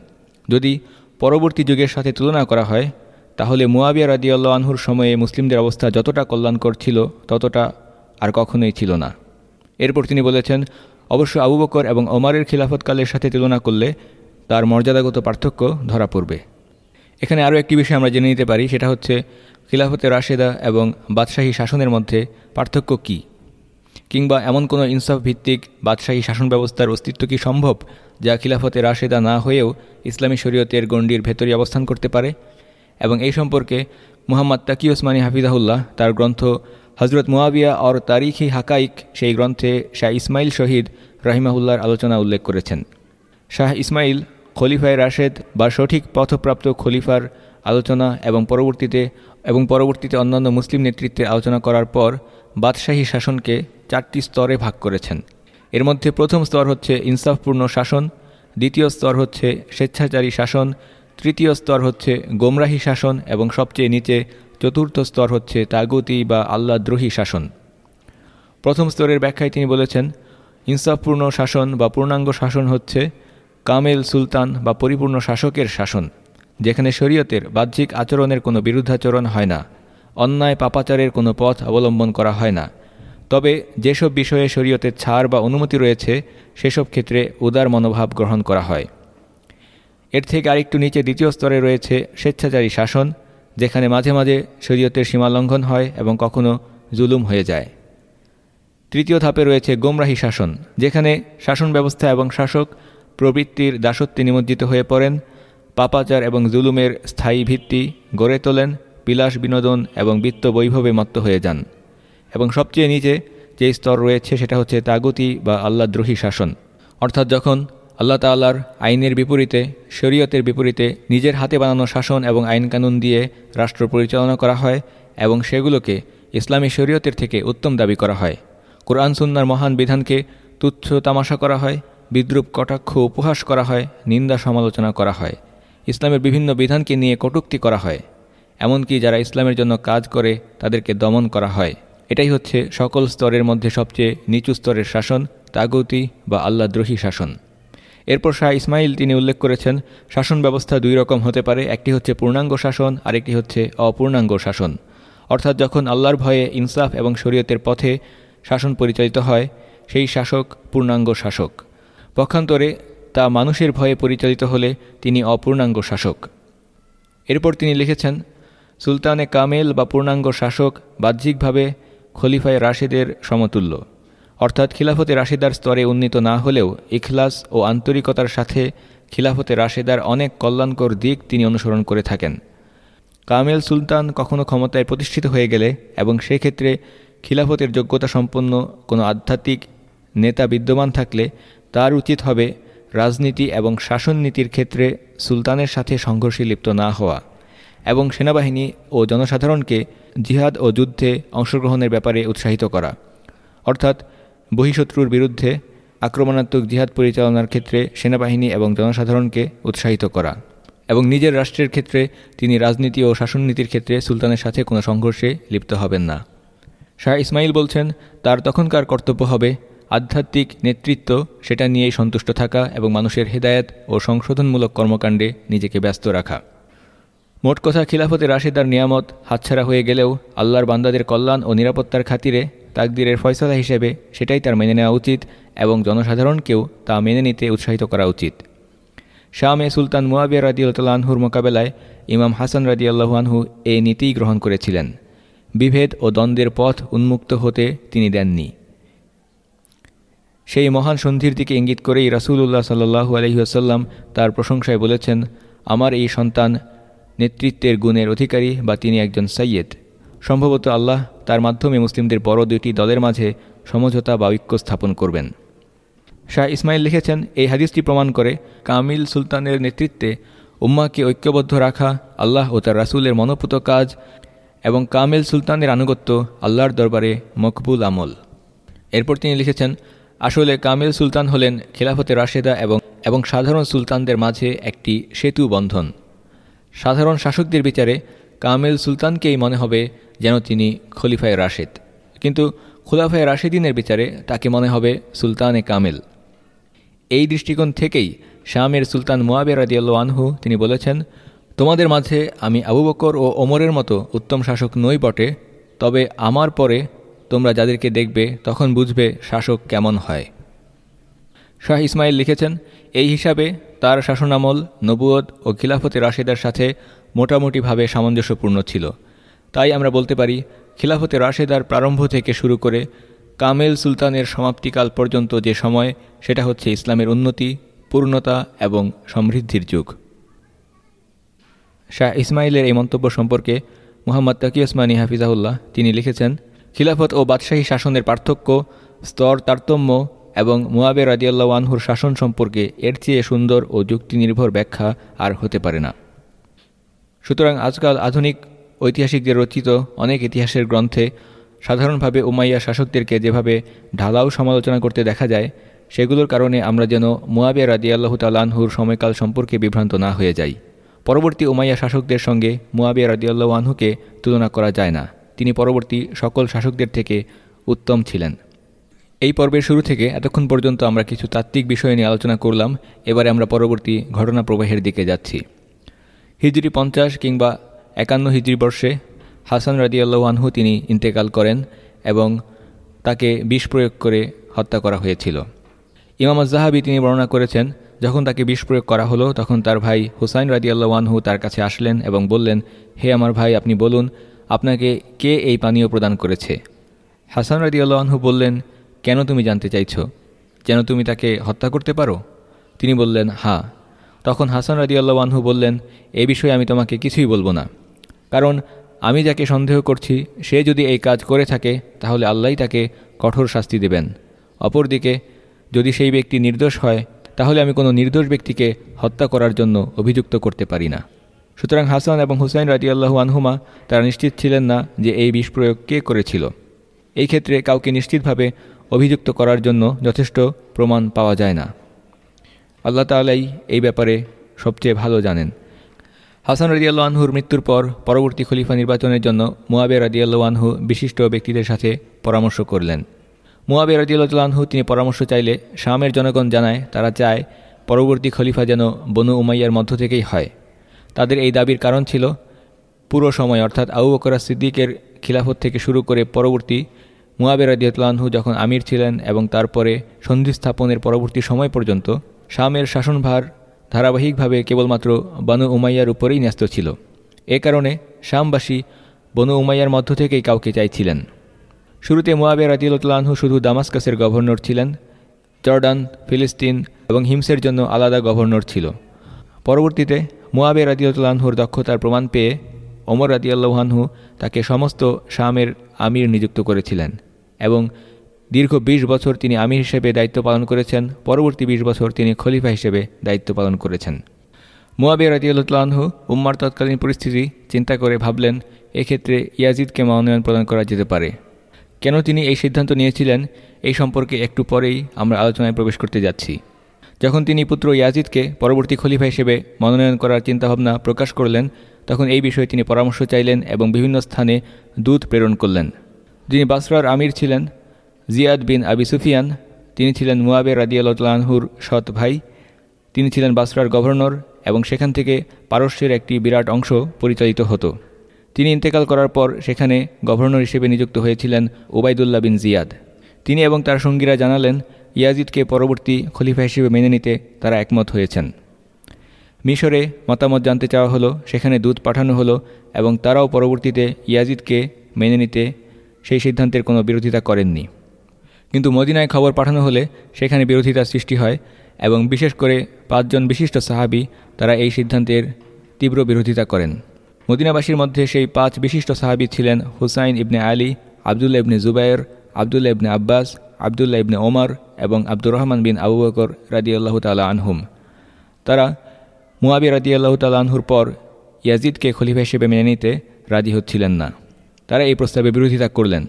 যদি পরবর্তী যুগের সাথে তুলনা করা হয় তাহলে মুয়াবিয়া রাদি আনহুর সময়ে মুসলিমদের অবস্থা যতটা কল্যাণকর ছিল, ততটা আর কখনোই ছিল না। এরপর তিনি বলেছেন, অবশ্য আবু বকর এবং ওমারের খিলাফতকালের সাথে তুলনা করলে তার মর্যাদাগত পার্থক্য ধরা পড়বে। এখানে আরও একটি বিষয় আমরা জেনে নিতে পারি, সেটা হচ্ছে খিলাফতে রাশেদা এবং বাদশাহী শাসনের মধ্যে পার্থক্য কী? কিংবা এমন কোনো ইনসাফ ভিত্তিক বাদশাহী শাসন ব্যবস্থার অস্তিত্ব কি সম্ভব, যা খিলাফতে রাশেদা না হয়েও ইসলামী শরীয়তের গণ্ডির ভেতরে অবস্থান করতে পারে? এবং এই সম্পর্কে মুহাম্মদ তাকি ওসমানী হাফিজাহুল্লাহ তার গ্রন্থ হজরত মুয়াবিয়া অর তারিখি হাকাইক সেই গ্রন্থে শাহ ইসমাইল শহীদ রাহিমাহুল্লার আলোচনা উল্লেখ করেছেন। শাহ ইসমাইল খলিফায় রাশেদ বা সঠিক পথপ্রাপ্ত খলিফার আলোচনা এবং পরবর্তীতে এবং পরবর্তীতে অন্যান্য মুসলিম নেতৃত্বে আলোচনা করার পর বাদশাহী শাসনকে চারটি স্তরে ভাগ করেছেন। এর মধ্যে প্রথম স্তর হচ্ছে ইনসাফপূর্ণ শাসন, দ্বিতীয় স্তর হচ্ছে স্বেচ্ছাচারী শাসন তৃতীয় স্তর হচ্ছে গোমরাহী শাসন এবং সবচেয়ে নিচে চতুর্থ স্তর হচ্ছে তাগুতি বা আল্লাদ্রোহী শাসন। প্রথম স্তরের ব্যাখ্যায় তিনি বলেছেন, ইনসাফপূর্ণ শাসন বা পূর্ণাঙ্গ শাসন হচ্ছে কামেল সুলতান বা পরিপূর্ণ শাসকের শাসন, যেখানে শরীয়তের বাহ্যিক আচরণের কোনো বিরুদ্ধাচরণ হয় না, অন্যায় পাপাচারের কোনো পথ অবলম্বন করা হয় না। তবে যেসব বিষয়ে শরীয়তের ছাড় বা অনুমতি রয়েছে, সেসব ক্ষেত্রে উদার মনোভাব গ্রহণ করা হয়। এর থেকে আরেকটু নিচে দ্বিতীয় স্তরে রয়েছে স্বেচ্ছাচারী শাসন, যেখানে মাঝে মাঝে শরীয়তের সীমালঙ্ঘন হয় এবং কখনো জুলুম হয়ে যায়। তৃতীয় ধাপে রয়েছে গোমরাহী শাসন, যেখানে শাসন ব্যবস্থা এবং শাসক প্রবৃত্তির দাসত্বে নিমজ্জিত হয়ে পড়েন, পাপাচার এবং জুলুমের স্থায়ী ভিত্তি গড়ে তোলেন, বিলাস বিনোদন এবং বিত্ত বৈভবে মত্ত হয়ে যান। এবং সবচেয়ে নিচে যে স্তর রয়েছে সেটা হচ্ছে তাগুতি বা আল্লাদ্রোহী শাসন, অর্থাৎ যখন আল্লাহ তাল্লার আইনের বিপরীতে, শরীয়তের বিপরীতে নিজের হাতে বানানো শাসন এবং আইন কানুন দিয়ে রাষ্ট্র পরিচালনা করা হয় এবং সেগুলোকে ইসলামী শরীয়তের থেকে উত্তম দাবি করা হয়। কোরআন সুন্নার মহান বিধানকে তুচ্ছ তামাশা করা হয়, বিদ্রুপ কটাক্ষ উপহাস করা হয়, নিন্দা সমালোচনা করা হয়। ইসলামের বিভিন্ন বিধানকে নিয়ে কটুক্তি করা হয়। এমনকি যারা ইসলামের জন্য কাজ করে, তাদেরকে দমন করা হয়। এটাই হচ্ছে সকল স্তরের মধ্যে সবচেয়ে নিচু স্তরের শাসন, তাগতি বা আল্লাদ্রোহী শাসন। এরপর শাহ ইসমাইল তিনি উল্লেখ করেছেন, শাসন ব্যবস্থা দুই রকম হতে পারে, একটি হচ্ছে পূর্ণাঙ্গ শাসন, আরেকটি হচ্ছে অপূর্ণাঙ্গ শাসন। অর্থাৎ যখন আল্লাহর ভয়ে ইনসাফ এবং শরীয়তের পথে শাসন পরিচালিত হয়, সেই শাসক পূর্ণাঙ্গ শাসক। পক্ষান্তরে তা মানুষের ভয়ে পরিচালিত হলে তিনি অপূর্ণাঙ্গ শাসক। এরপর তিনি লিখেছেন, সুলতানে কামেল বা পূর্ণাঙ্গ শাসক বাহ্যিকভাবে খলিফায় রাশেদের সমতুল্য। অর্থাৎ খিলাফতে রাশেদার স্তরে উন্নীত না হলেও ইখলাস ও আন্তরিকতার সাথে খিলাফতে রাশেদার অনেক কল্যাণকর দিক তিনি অনুসরণ করে থাকেন। কামেল সুলতান কখনো ক্ষমতায় প্রতিষ্ঠিত হয়ে গেলে এবং সেক্ষেত্রে খিলাফতের যোগ্যতা সম্পন্ন কোনো আধ্যাত্মিক নেতা বিদ্যমান থাকলে তার উচিত হবে রাজনীতি এবং শাসন নীতির ক্ষেত্রে সুলতানের সাথে সংঘর্ষে লিপ্ত না হওয়া এবং সেনাবাহিনী ও জনসাধারণকে জিহাদ ও যুদ্ধে অংশগ্রহণের ব্যাপারে উৎসাহিত করা। অর্থাৎ বহিঃশত্রুর বিরুদ্ধে আক্রমণাত্মক জিহাদ পরিচালনার ক্ষেত্রে সেনাবাহিনী এবং জনসাধারণকে উৎসাহিত করা এবং নিজের রাষ্ট্রের ক্ষেত্রে তিনি রাজনীতি ও শাসননীতির ক্ষেত্রে সুলতানের সাথে কোনো সংঘর্ষে লিপ্ত হবেন না। শাহ ইসমাইল বলছেন, তার তখনকার কর্তব্য হবে আধ্যাত্মিক নেতৃত্ব, সেটা নিয়েই সন্তুষ্ট থাকা এবং মানুষের হেদায়ত ও সংশোধনমূলক কর্মকাণ্ডে নিজেকে ব্যস্ত রাখা। মোট কথা খিলাফতে রাশেদার নিয়ামত হাতছাড়া হয়ে গেলেও আল্লাহর বান্দাদের কল্যাণ ও নিরাপত্তার খাতিরে তাকদিরের ফয়সলা হিসেবে সেটাই তার মেনে নেওয়া উচিত এবং জনসাধারণকেও তা মেনে নিতে উৎসাহিত করা উচিত। শামে সুলতান মুয়াবিয়া রাদিউল্লাহর মোকাবেলায় ইমাম হাসান রাদিয়াল্লাহুয়ানহু এই নীতিই গ্রহণ করেছিলেন। বিভেদ ও দ্বন্দ্বের পথ উন্মুক্ত হতে তিনি দেননি। সেই মহান সন্ধির দিকে ইঙ্গিত করেই রাসুল্লাহ সাল্লু আলহিহাসাল্লাম তার প্রশংসায় বলেছেন, আমার এই সন্তান নেতৃত্বের গুণের অধিকারী বা তিনি একজন সাইয়েদ সম্ভবত আল্লাহ তার মাধ্যমে মুসলিমদের বড় দুইটি দলের মাঝে সমঝোতা বা ঐক্য স্থাপন করবেন। শাহ ইসমাইল লিখেছেন, এই হাদিসটি প্রমাণ করে কামিল সুলতানের নেতৃত্বে উম্মাকে ঐক্যবদ্ধ রাখা আল্লাহ ও তার রাসুলের মনোপুত কাজ এবং কামেল সুলতানের আনুগত্য আল্লাহর দরবারে মকবুল আমল। এরপর তিনি লিখেছেন, আসলে কামেল সুলতান হলেন খেলাফতে রাশেদা এবং এবং সাধারণ সুলতানদের মাঝে একটি সেতু বন্ধন। সাধারণ শাসকদের বিচারে কামেল সুলতানকেই মনে হবে যেন তিনি খলিফায় রাশেদ। কিন্তু খোলাফায় রাশেদিনের বিচারে তাকে মনে হবে সুলতানে কামেল। এই দৃষ্টিকোণ থেকেই শামের সুলতান মোয়াবের রাজিয়াল আনহু তিনি বলেছেন, তোমাদের মাঝে আমি আবু বকর ও ওমরের মতো উত্তম শাসক নই বটে, তবে আমার পরে তোমরা যাদেরকে দেখবে তখন বুঝবে শাসক কেমন হয়। শাহ ইসমাইল লিখেছেন, এই হিসাবে তার শাসনামল নবুয়দ ও খিলাফতে রাশেদার সাথে মোটামুটিভাবে সামঞ্জস্যপূর্ণ ছিল। তাই আমরা বলতে পারি, খিলাফতে রাশেদার প্রারম্ভ থেকে শুরু করে কামেল সুলতানের সমাপ্তিকাল পর্যন্ত যে সময়, সেটা হচ্ছে ইসলামের উন্নতি, পূর্ণতা এবং সমৃদ্ধির যুগ। শাহ ইসমাইলের এই মন্তব্য সম্পর্কে মোহাম্মদ তাকি ওসমানী হাফিজাহুল্লাহ তিনি লিখেছেন, খিলাফত ও বাদশাহী শাসনের পার্থক্য, স্তর তারতম্য এবং মুয়াবের রাজিয়াল্লাহ আনহুর শাসন সম্পর্কে এর চেয়ে সুন্দর ও যুক্তিনির্ভর ব্যাখ্যা আর হতে পারে না। সুতরাং আজকাল আধুনিক ঐতিহাসিকদের রচিত অনেক ইতিহাসের গ্রন্থে সাধারণভাবে উমাইয়া শাসকদেরকে যেভাবে ঢালাও সমালোচনা করতে দেখা যায়, সেগুলোর কারণে আমরা যেন মুয়াবিয়া রাদিয়াল্লাহু তালানহুর সময়কাল সম্পর্কে বিভ্রান্ত না হয়ে যাই। পরবর্তী উমাইয়া শাসকদের সঙ্গে মুয়াবিয়া রাদিয়াল্লাহু আনহুকে তুলনা করা যায় না। তিনি পরবর্তী সকল শাসকদের থেকে উত্তম ছিলেন। এই পর্বের শুরু থেকে এতক্ষণ পর্যন্ত আমরা কিছু তাত্ত্বিক বিষয় নিয়ে আলোচনা করলাম, এবারে আমরা পরবর্তী ঘটনা প্রবাহের দিকে যাচ্ছি। হিজরি পঞ্চাশ কিংবা একান্ন হিজরি বর্ষে হাসান রাদিয়াল্লাহ আনহু তিনি ইন্তেকাল করেন এবং তাকে বিষ প্রয়োগ করে হত্যা করা হয়েছিল। ইমাম আজাহাবি তিনি বর্ণনা করেছেন, যখন তাকে বিষ প্রয়োগ করা হলো, তখন তার ভাই হুসাইন রাদিয়াল্লাহ আনহু তার কাছে আসলেন এবং বললেন, হে আমার ভাই, আপনি বলুন, আপনাকে কে এই পানীয় প্রদান করেছে? হাসান রাদিয়াল্লাহ আনহু বললেন, কেন তুমি জানতে চাইছ? যেন তুমি তাকে হত্যা করতে পারো? তিনি বললেন হ্যাঁ। তখন হাসান রাদিয়াল্লাহ আনহু বললেন, এ বিষয়ে আমি তোমাকে কিছুই বলব না। কারণ আমি যাকে সন্দেহ করছি, সে যদি এই কাজ করে থাকে, তাহলে আল্লাহ তাকে কঠোর শাস্তি দেবেন। অপরদিকে, যদি সেই ব্যক্তি নির্দোষ হয়, তাহলে আমি কোনো নির্দোষ ব্যক্তিকে হত্যা করার জন্য অভিযুক্ত করতে পারি না। সুতরাং হাসান এবং হুসাইন রাজিয়াল্লাহু আনহুমা, তারা নিশ্চিত ছিলেন না যে এই বিষ প্রয়োগ কে করেছিল। এই ক্ষেত্রে কাউকে নিশ্চিতভাবে অভিযুক্ত করার জন্য যথেষ্ট প্রমাণ পাওয়া যায় না। আল্লাহ তালাই এই ব্যাপারে সবচেয়ে ভালো জানেন। হাসান রাজিয়াল্লাহ আনহুর মৃত্যুর পর পরবর্তী খলিফা নির্বাচনের জন্য মুয়াবে রাজিয়াল্লাহ আনহু বিশিষ্ট ব্যক্তিদের সাথে পরামর্শ করলেন। মুয়াবে রাজিয়াল্লাহ আনহু তিনি পরামর্শ চাইলে শামের জনগণ জানায় তারা চায় পরবর্তী খলিফা যেন বনু উমাইয়ার মধ্য থেকেই হয়। তাদের এই দাবির কারণ ছিল পুরো সময় অর্থাৎ আউ বকরা সিদ্দিকের খিলাফত থেকে শুরু করে পরবর্তী মুয়াবে রাজিয়াতলানহু যখন আমির ছিলেন এবং তারপরে সন্ধি স্থাপনের পরবর্তী সময় পর্যন্ত শামের শাসনভার ধারাবাহিকভাবে কেবলমাত্র বনু উমাইয়ার উপরেই ন্যস্ত ছিল। এ কারণে শামবাসী বনু উমাইয়ার মধ্য থেকেই কাউকে চাইছিলেন। শুরুতে মোয়াবে রাজিউল্লাহু শুধু দামাস্কাসের গভর্নর ছিলেন। জর্ডান, ফিলিস্তিন এবং হিমসের জন্য আলাদা গভর্নর ছিল। পরবর্তীতে মোয়াবে রাজিউল্লাহুর দক্ষতার প্রমাণ পেয়ে ওমর রাজিয়াল্লাহানহু তাকে সমস্ত শামের আমির নিযুক্ত করেছিলেন এবং দীর্ঘ ২০ বছর তিনি আমির হিসেবে দায়িত্ব পালন করেছেন, পরবর্তী ২০ বছর তিনি খলিফা হিসেবে দায়িত্ব পালন করেছেন। মুয়াবিয়া রাজিউল্লাহু উম্মার তৎকালীন পরিস্থিতি চিন্তা করে ভাবলেন, এক্ষেত্রে ইয়াজিদকে মনোনয়ন প্রদান করা যেতে পারে। কেন তিনি এই সিদ্ধান্ত নিয়েছিলেন, এই সম্পর্কে একটু পরেই আমরা আলোচনায় প্রবেশ করতে যাচ্ছি। যখন তিনি পুত্র ইয়াজিদকে পরবর্তী খলিফা হিসেবে মনোনয়ন করার চিন্তাভাবনা প্রকাশ করলেন, তখন এই বিষয়ে তিনি পরামর্শ চাইলেন এবং বিভিন্ন স্থানে দূত প্রেরণ করলেন। যিনি বাসরার আমির ছিলেন জিয়াদ বিন আবি সুফিয়ান, তিনি ছিলেন মুয়াবে রাদিয়ালহুর সৎ ভাই, তিনি ছিলেন বাসরার গভর্নর এবং সেখান থেকে পারস্যের একটি বিরাট অংশ পরিচালিত হতো। তিনি ইন্তেকাল করার পর সেখানে গভর্নর হিসেবে নিযুক্ত হয়েছিলেন ওবায়দুল্লাহ বিন জিয়াদ। তিনি এবং তার সঙ্গীরা জানালেন, ইয়াজিদকে পরবর্তী খলিফা হিসেবে মেনে নিতে তারা একমত হয়েছেন। মিশরে মতামত জানতে চাওয়া হলো, সেখানে দুধ পাঠানো হলো এবং তারাও পরবর্তীতে ইয়াজিদকে মেনে নিতে সেই সিদ্ধান্তের কোনো বিরোধিতা করেননি। কিন্তু মদিনায় খবর পাঠানো হলে সেখানে বিরোধিতার সৃষ্টি হয় এবং বিশেষ করে পাঁচজন বিশিষ্ট সাহাবি তারা এই সিদ্ধান্তের তীব্র বিরোধিতা করেন। মদিনাবাসীর মধ্যে সেই পাঁচ বিশিষ্ট সাহাবি ছিলেন হুসাইন ইবনে আলী আবদুল্লা ইবনে জুবায়ের আবদুল্লা ইবনে আব্বাস, আবদুল্লাহ ইবনে ওমর এবং আব্দুর রহমান বিন আবু বকর রাদিয়াল্লাহু তালা আনহুম। তারা মুয়াবি রাদিয়াল্লাহু আনহুর পর ইয়াজিদকে খলিফা হিসেবে মেনে নিতে রাজি হচ্ছিলেন না। তারা এই প্রস্তাবে বিরোধিতা করলেন।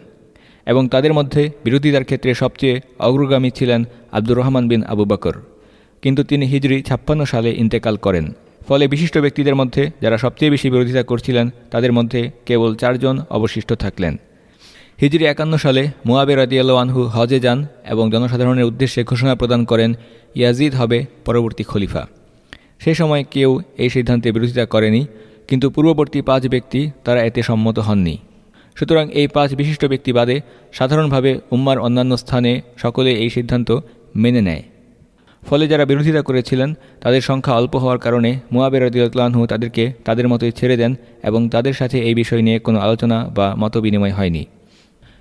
এবং তাদের মধ্যে বিরোধিতার ক্ষেত্রে সবচেয়ে অগ্রগামী ছিলেন আব্দুর রহমান বিন আবু বকর। কিন্তু তিনি হিজরি ছাপ্পান্ন সালে ইন্তেকাল করেন। ফলে বিশিষ্ট ব্যক্তিদের মধ্যে যারা সবচেয়ে বেশি বিরোধিতা করছিলেন, তাদের মধ্যে কেবল চারজন অবশিষ্ট থাকলেন। হিজরি একান্ন সালে মোয়াবে রাদিয়াল আনহু হজে যান এবং জনসাধারণের উদ্দেশ্যে ঘোষণা প্রদান করেন, ইয়াজিদ হবে পরবর্তী খলিফা। সে সময় কেউ এই সিদ্ধান্তে বিরোধিতা করেনি, কিন্তু পূর্ববর্তী পাঁচ ব্যক্তি তারা এতে সম্মত হননি। সুতরাং এই পাঁচ বিশিষ্ট ব্যক্তি বাদে সাধারণভাবে উম্মার অন্যান্য স্থানে সকলে এই সিদ্ধান্ত মেনে নেয়। ফলে যারা বিরোধিতা করেছিলেন, তাদের সংখ্যা অল্প হওয়ার কারণে মুয়াবের রদিউল্লাহু তাদেরকে তাদের মতোই ছেড়ে দেন এবং তাদের সাথে এই বিষয় নিয়ে কোনো আলোচনা বা মত বিনিময় হয়নি।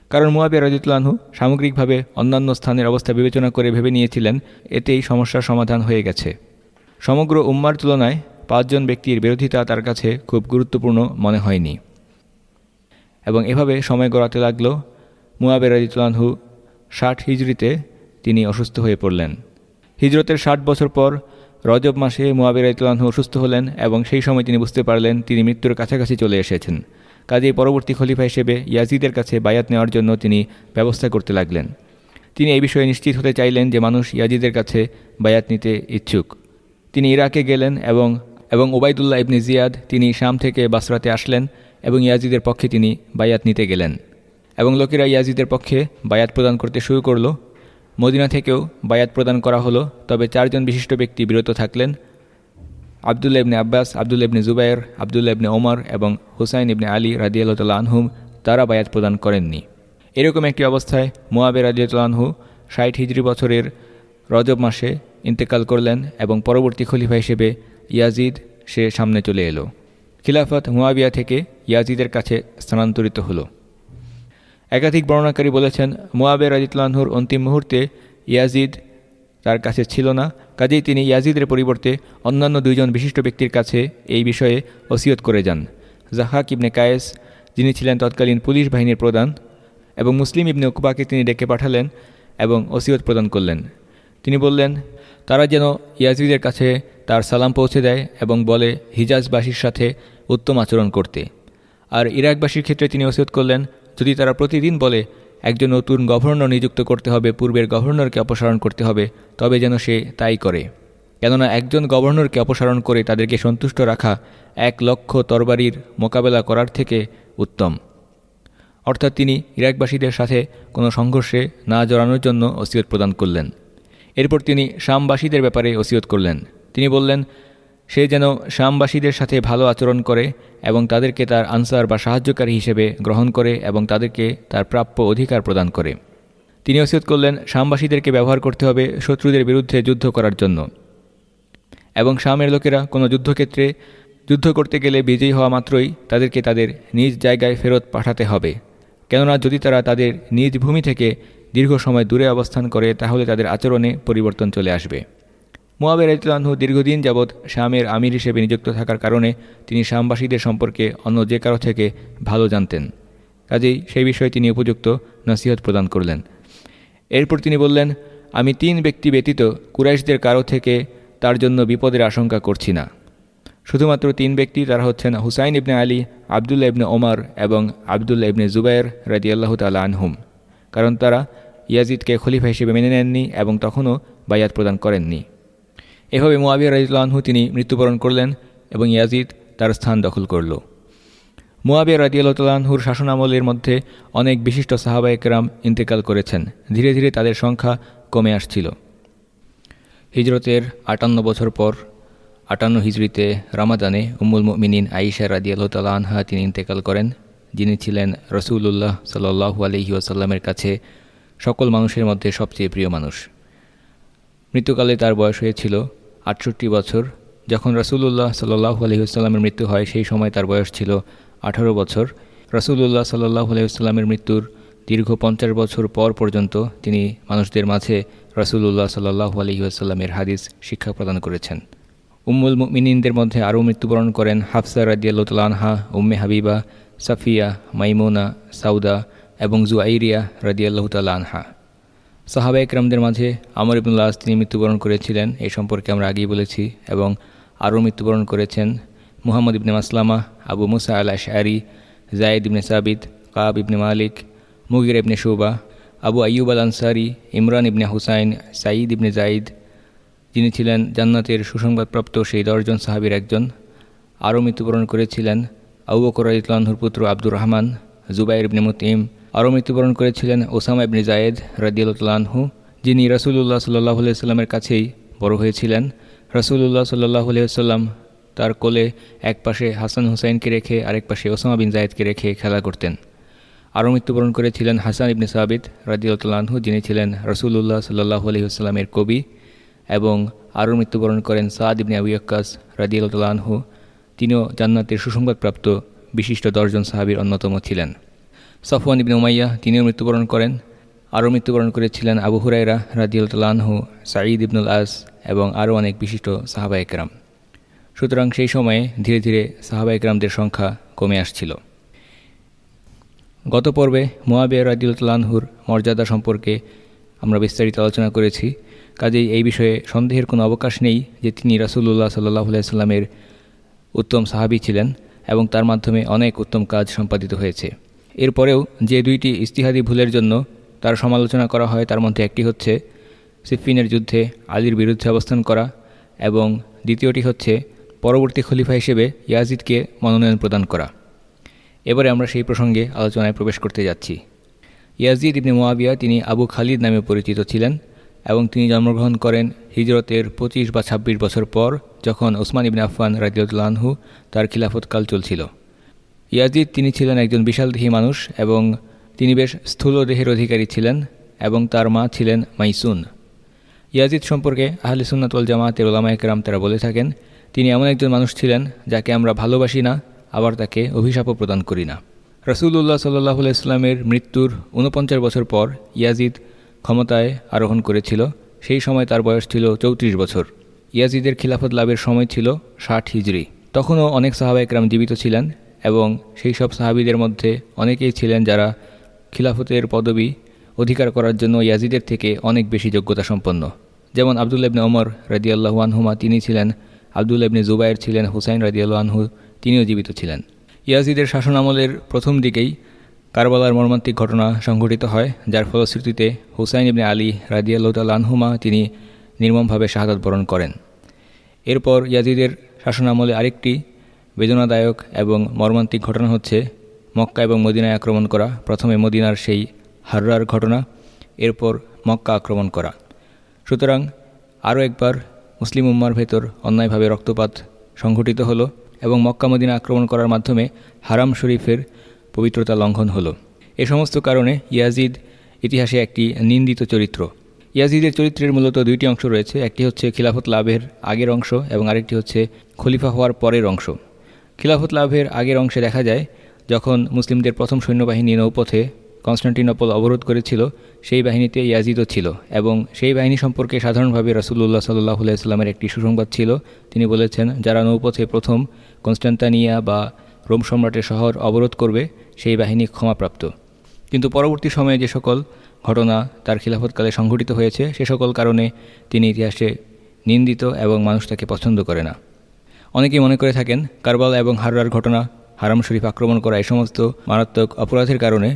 কারণ মুয়াবিয়া রদিউল্লাহু সামগ্রিকভাবে অন্যান্য স্থানের অবস্থা বিবেচনা করে ভেবে নিয়েছিলেন, এতেই সমস্যার সমাধান হয়ে গেছে। সমগ্র উম্মার তুলনায় পাঁচজন ব্যক্তির বিরোধিতা তার কাছে খুব গুরুত্বপূর্ণ মনে হয়নি। এবং এভাবে সময় গড়াতে লাগল মুয়াবের রাজিতুলানহু ষাট হিজড়িতে তিনি অসুস্থ হয়ে পড়লেন। হিজরতের ষাট বছর পর রজব মাসে মুয়াবির রাজিতুলানহু অসুস্থ হলেন এবং সেই সময় তিনি বুঝতে পারলেন তিনি মৃত্যুর কাছাকাছি চলে এসেছেন। কাজেই পরবর্তী খলিফা হিসেবে ইয়াজিদের কাছে বায়াত নেওয়ার জন্য তিনি ব্যবস্থা করতে লাগলেন। তিনি এই বিষয়ে নিশ্চিত হতে চাইলেন যে মানুষ ইয়াজিদের কাছে বায়াত নিতে ইচ্ছুক। তিনি ইরাকে গেলেন এবং এবং ওবায়দুল্লাহ ইবনি জিয়াদ তিনি শাম থেকে বাসরাতে আসলেন এবং ইয়াজিদের পক্ষে তিনি বায়াত নিতে গেলেন। এবং লোকেরা ইয়াজিদের পক্ষে বায়াত প্রদান করতে শুরু করল। মদিনা থেকেও বায়াত প্রদান করা হলো, তবে চারজন বিশিষ্ট ব্যক্তি বিরত থাকলেন। আবদুল্লা ইবনে আব্বাস আবদুল্লা ইবনে জুবাইর আবদুল্লা ইবনে ওমর এবং হুসাইন ইবনে আলী রাজিয়াল্লাহ আনহুম তারা বায়াত প্রদান করেননি। এরকম একটি অবস্থায় মোয়াবে রাজিয়াতুল্লা আনহু ষাট হিজড়ি বছরের রজব মাসে ইন্তেকাল করলেন এবং পরবর্তী খলিফা হিসেবে ইয়াজিদ সে সামনে চলে এলো। খিলাফত মুয়াবিয়া থেকে ইয়াজিদের কাছে স্থানান্তরিত হল। একাধিক বর্ণনাকারী বলেছেন, মুয়াবে রাজিতুল্লাহর অন্তিম মুহূর্তে ইয়াজিদ তার কাছে ছিল না, কাজেই তিনি ইয়াজিদের পরিবর্তে অন্যান্য দুইজন বিশিষ্ট ব্যক্তির কাছে এই বিষয়ে ওসিয়ত করে যান। জাহাক ইবনে কায়েস, যিনি ছিলেন তৎকালীন পুলিশ বাহিনীর প্রধান, এবং মুসলিম ইবনে উকবাকে তিনি ডেকে পাঠালেন এবং ওসিয়ত প্রদান করলেন। তিনি বললেন, তারা যেন ইয়াজিদের কাছে তার সালাম পৌঁছে দেয় এবং বলে, হিজাজবাসীর সাথে উত্তম আচরণ করতে। আর ইরাকবাসীর ক্ষেত্রে তিনি ওসিয়ত করলেন, যদি তারা প্রতিদিন বলে, একজন নতুন গভর্নর নিযুক্ত করতে হবে, পূর্বের গভর্নরকে অপসারণ করতে হবে, তবে যেন সে তাই করে। কেননা একজন গভর্নরকে অপসারণ করে তাদেরকে সন্তুষ্ট রাখা এক লক্ষ তরবারির মোকাবেলা করার থেকে উত্তম। অর্থাৎ তিনি ইরাকবাসীদের সাথে কোনো সংঘর্ষে না জড়ানোর জন্য ওসিয়ত প্রদান করলেন। এরপর তিনি শামবাসীদের ব্যাপারে ওসিয়ত করলেন। তিনি বললেন সে যেন শামবাসীদের সাথে ভালো আচরণ করে এবং তাদেরকে তার আনসার বা সাহায্যকারী হিসেবে গ্রহণ করে এবং তাদেরকে তার প্রাপ্য অধিকার প্রদান করে। তিনি ওসিয়ত করলেন শামবাসীদেরকে ব্যবহার করতে হবে শত্রুদের বিরুদ্ধে যুদ্ধ করার জন্য। এবং শামের লোকেরা কোনো যুদ্ধক্ষেত্রে যুদ্ধ করতে গেলে বিজয়ী হওয়া মাত্রই তাদেরকে তাদের নিজ জায়গায় ফেরত পাঠাতে হবে। কেননা যদি তারা তাদের নিজ ভূমি থেকে দীর্ঘ সময় দূরে অবস্থান করে, তাহলে তাদের আচরণে পরিবর্তন চলে আসবে। মোয়াবের ইতলানহু দীর্ঘদিন যাবৎ শামের আমির হিসেবে নিযুক্ত থাকার কারণে তিনি শামবাসীদের সম্পর্কে অন্য যে কারও থেকে ভালো জানতেন। কাজেই সেই বিষয়ে তিনি উপযুক্ত নসিহত প্রদান করলেন। এরপর তিনি বললেন, আমি তিন ব্যক্তি ব্যতীত কুরাইশদের কারও থেকে তার জন্য বিপদের আশঙ্কা করছি না। শুধুমাত্র তিন ব্যক্তি তারা হচ্ছেন হুসাইন ইবনে আলী আবদুল্লা ইবনে ওমর এবং আবদুল্লা ইবনে জুবাইর রাজি আল্লাহ তালা আনহুম। কারণ তারা ইয়াজিদকে খলিফা হিসেবে মেনে নেননি এবং তখনও বায়াত প্রদান করেননি। এভাবে মোয়াবিয়া রাজিউল্লাহু তিনি মৃত্যুবরণ করলেন এবং ইয়াজিদ তার স্থান দখল করল। মোয়াবিয়া রাজিউল্লাহুর শাসনামলের মধ্যে অনেক বিশিষ্ট সাহাবা একরাম ইন্তেকাল করেছেন। ধীরে ধীরে তাদের সংখ্যা কমে আসছিল। হিজরতের আটান্ন বছর পর আটান্ন হিজড়িতে রামাদানে উম্মুল মিনিন আইসা রাদিয়াল্লাহ আনহা তিনি ইন্তেকাল করেন, যিনি ছিলেন রসুল্লাহ সাল্লাহু আলহি আসাল্লামের কাছে সকল মানুষের মধ্যে সবচেয়ে প্রিয় মানুষ। মৃত্যুকালে তার বয়স হয়েছিল আটষট্টি বছর। যখন রসুল্লাহ সাল্লাহু আলহিউসাল্লামের মৃত্যু হয়, সেই সময় তার বয়স ছিল আঠারো বছর। রসুল্লাহ সাল্লাহু আলহিউসাল্লামের মৃত্যুর দীর্ঘ পঞ্চাশ বছর পর পর্যন্ত তিনি মানুষদের মাঝে রসুল্লাহ সাল্লাহু আলহিউসাল্লামের হাদিস শিক্ষা প্রদান করেছেন। উম্মুল মিনিনদের মধ্যে আরও মৃত্যুবরণ করেন হাফসা রাদিয়াল্লাহা উম্মে হাবিবা, সাফিয়া, মাইমুনা, সাউদা এবং জুয়াইরিয়া রাদিয়াল্লাহ আনহা। সাহাবা একরামদের মাঝে আমর ইবনুল্লাহ তিনি মৃত্যুবরণ করেছিলেন। এই সম্পর্কে আমরা আগেই বলেছি এবং আরও মৃত্যুবরণ করেছেন মুহাম্মদ ইবনে মাসলামা, আবু মুসা আল আশারি জায়েদ ইবনে সাবিদ কাব ইবনে মালিক, মুগির ইবনে শুবা, আবু আইয়ুব আল আনসারি ইমরান ইবনে হুসাইন, সাঈদ ইবনে জাইদ যিনি ছিলেন জান্নাতের সুসংবাদপ্রাপ্ত সেই দশজন সাহাবির একজন। আরও মৃত্যুবরণ করেছিলেন আবু বকর ইতলানহুর পুত্র আব্দুর রহমান, জুবাইর ইবনে মুতিম আরও মৃত্যুবরণ করেছিলেন ওসামা ইবনি জায়েদ রাদিয়ালতালাহু যিনি রসুল্লাহ সাল্লাহ সাল্লামের কাছেই বড় হয়েছিলেন। রসুল্লাহ সাল্লাহ সাল্লাম তার কোলে এক পাশে হাসান হুসাইনকে রেখে আরেক পাশে ওসামা বিন জায়েদকে রেখে খেলা করতেন। আরও মৃত্যুবরণ করেছিলেন হাসান ইবনে সাবিদ রাদিউল্লাহু যিনি ছিলেন রসুল্লাহ সাল্লাহ আলহিহাস্লামের কবি এবং আরও মৃত্যুবরণ করেন সাদ ইবনে আবিয়াক্কাস রাদিউল্লাহু তিনিও জান্নাতের সুসংবাদপ্রাপ্ত বিশিষ্ট দশজন সাহাবির অন্যতম ছিলেন। সফওয়ান ইবনে উমাইয়া, তিনিও মৃত্যুবরণ করেন। আরও মৃত্যুবরণ করেছিলেন আবু হুরাইরা রাদিউল্লাহু সাঈদ ইবনুল আস এবং আরও অনেক বিশিষ্ট সাহাবা একরাম সুতরাং সেই সময়ে ধীরে ধীরে সাহাবা একরামদের সংখ্যা কমে আসছিল। গত পর্বে মোয়াবিয়া রাদিউল্লাহর মর্যাদা সম্পর্কে আমরা বিস্তারিত আলোচনা করেছি। কাজেই এই বিষয়ে সন্দেহের কোনো অবকাশ নেই যে তিনি রাসুল্লাহ সাল্লাহ সাল্লামের উত্তম সাহাবি ছিলেন এবং তার মাধ্যমে অনেক উত্তম কাজ সম্পাদিত হয়েছে। এরপরেও যে দুইটি ইস্তিহাদি ভুলের জন্য তার সমালোচনা করা হয়, তার মধ্যে একটি হচ্ছে সিফিনের যুদ্ধে আলীর বিরুদ্ধে অবস্থান করা এবং দ্বিতীয়টি হচ্ছে পরবর্তী খলিফা হিসেবে ইয়াজিদকে মনোনয়ন প্রদান করা। এবারে আমরা সেই প্রসঙ্গে আলোচনায় প্রবেশ করতে যাচ্ছি। ইয়াজিদ ইবনে মোয়াবিয়া তিনি আবু খালিদ নামে পরিচিত ছিলেন এবং তিনি জন্মগ্রহণ করেন হিজরতের পঁচিশ বা ২৬ বছর পর, যখন ওসমান ইবিন আফফান রাজিউদ্দানহু তার খিলাফতকাল চলছিল। ইয়াজিদ তিনি ছিলেন একজন বিশাল বিশালদেহী মানুষ এবং তিনি বেশ স্থূল দেহের অধিকারী ছিলেন এবং তার মা ছিলেন মাইসুন। ইয়াজিদ সম্পর্কে আহলে সুন্নাতুল জামাতের ওলামায়করাম তারা বলে থাকেন, তিনি এমন একজন মানুষ ছিলেন যাকে আমরা ভালোবাসি না, আবার তাকে অভিশাপও প্রদান করি না। রসুল্লাহ সাল্লাহ ইসলামের মৃত্যুর ঊনপঞ্চাশ বছর পর ইয়াজিদ ক্ষমতায় আরোহণ করেছিল, সেই সময় তার বয়স ছিল চৌত্রিশ বছর। ইয়াজিদের খিলাফত লাভের সময় ছিল ষাট হিজড়ি তখনও অনেক সাহাবাইকরাম জীবিত ছিলেন এবং সেই সব সাহাবিদের মধ্যে অনেকেই ছিলেন যারা খিলাফতের পদবি অধিকার করার জন্য ইয়াজিদের থেকে অনেক বেশি যোগ্যতা সম্পন্ন। যেমন আবদুল্লাবনে ওমর রাজিয়াল্লাহু আনহুমা, তিনি ছিলেন আবদুল্লা ইবনে জুবাইর ছিলেন, হুসাইন রাজিয়াল্লাহ আনহু, তিনিও জীবিত ছিলেন। ইয়াজিদের শাসনামলের প্রথম দিকেই কারবালার মর্মান্তিক ঘটনা সংঘটিত হয়, যার ফলশ্রুতিতে হুসাইন ইবনে আলী রাজিয়াল্লাহ আনহুমা তিনি নির্মমভাবে শাহাদত বরণ করেন। এরপর ইয়াজিদের শাসনামলে আরেকটি বেদনাদায়ক এবং মর্মান্তিক ঘটনা হচ্ছে মক্কা এবং মদিনায় আক্রমণ করা। প্রথমে মদিনার সেই হাররার ঘটনা, এরপর মক্কা আক্রমণ করা। সুতরাং আরও একবার মুসলিম উম্মার ভেতর অন্যায়ভাবে রক্তপাত সংঘটিত হলো এবং মক্কা মদিনা আক্রমণ করার মাধ্যমে হারাম শরীফের পবিত্রতা লঙ্ঘন হলো। এ সমস্ত কারণে ইয়াজিদ ইতিহাসে একটি নিন্দিত চরিত্র। ইয়াজিদের চরিত্রের মূলত দুইটি অংশ রয়েছে। একটি হচ্ছে খিলাফত লাভের আগের অংশ এবং আরেকটি হচ্ছে খলিফা হওয়ার পরের অংশ। খিলাফত লাভের আগের অংশে দেখা যায়, যখন মুসলিমদের প্রথম সৈন্যবাহিনী নৌপথে কনস্টান্টিনোপল অবরোধ করেছিল, সেই বাহিনীতে ইয়াজিদও ছিল এবং সেই বাহিনী সম্পর্কে সাধারণভাবে রসুল্লাহ সাল্লাহ একটি সুসংবাদ ছিল। তিনি বলেছেন, যারা নৌপথে প্রথম কনস্টান্টানিয়া বা রোম সম্রাটের শহর অবরোধ করবে, সেই বাহিনী ক্ষমাপ্রাপ্ত। কিন্তু পরবর্তী সময়ে যে সকল ঘটনা তার খিলাফতকালে সংঘটিত হয়েছে, সে সকল কারণে তিনি ইতিহাসে নিন্দিত এবং মানুষ তাকে পছন্দ করে না। অনেকেই মনে করে থাকেন কারবাল এবং হাররার ঘটনা, হারাম শরীফ আক্রমণ করা এই সমস্ত মারাত্মক অপরাধের কারণে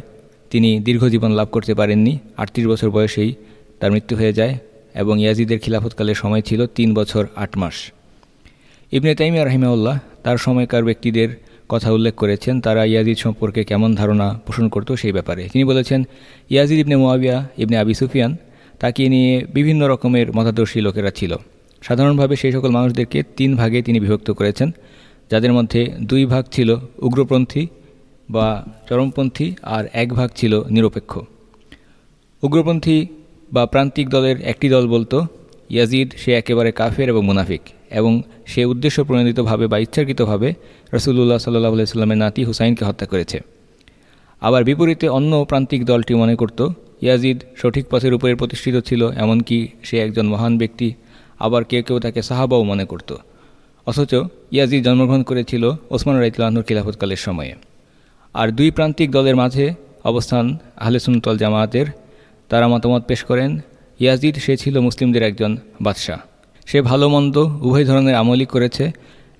তিনি দীর্ঘ জীবন লাভ করতে পারেননি। আটত্রিশ বছর বয়সেই তার মৃত্যু হয়ে যায় এবং ইয়াজিদের খিলাফতকালের সময় ছিল তিন বছর আট মাস। ইবনে তাইমিয়া রাহিমাউল্লাহ তার সময়কার ব্যক্তিদের কথা উল্লেখ করেছেন, তারা ইয়াজিদ সম্পর্কে কেমন ধারণা পোষণ করত সেই ব্যাপারে। তিনি বলেছেন, ইয়াজিদ ইবনে মোয়াবিয়া ইবনে আবি সুফিয়ান তাকে নিয়ে বিভিন্ন রকমের মতাদর্শী লোকেরা ছিল। সাধারণভাবে সেই সকল মানুষদেরকে তিন ভাগে তিনি বিভক্ত করেছেন, যাদের মধ্যে দুই ভাগ ছিল উগ্রপন্থী বা চরমপন্থী আর এক ভাগ ছিল নিরপেক্ষ। উগ্রপন্থী বা প্রান্তিক দলের একটি দল বলতো ইয়াজিদ, সে একেবারে কাফের এবং মুনাফিক এবং সে উদ্দেশ্য প্রণোদিতভাবে বা ইচ্ছাকৃতভাবে রসুল্লাহ সাল্লাহ সাল্লামের নাতি হুসাইনকে হত্যা করেছে। আবার বিপরীতে অন্য প্রান্তিক দলটি মনে করত, ইয়াজিদ সঠিক পথের উপরে প্রতিষ্ঠিত ছিল, এমনকি সে একজন মহান ব্যক্তি আবার কেউ কেউ তাকে সাহাবাও মনে করত। অথচ ইয়াজিদ জন্মগ্রহণ করেছিল ওসমান রাইতুল্লাহনুর খিলাফতকালের সময়ে। আর দুই প্রান্তিক দলের মাঝে অবস্থান আহলে সুনতল জামায়াতের, তারা মতামত পেশ করেন, ইয়াজিদ সে ছিল মুসলিমদের একজন বাদশাহ। সে ভালো মন্দ উভয় ধরনের আমলই করেছে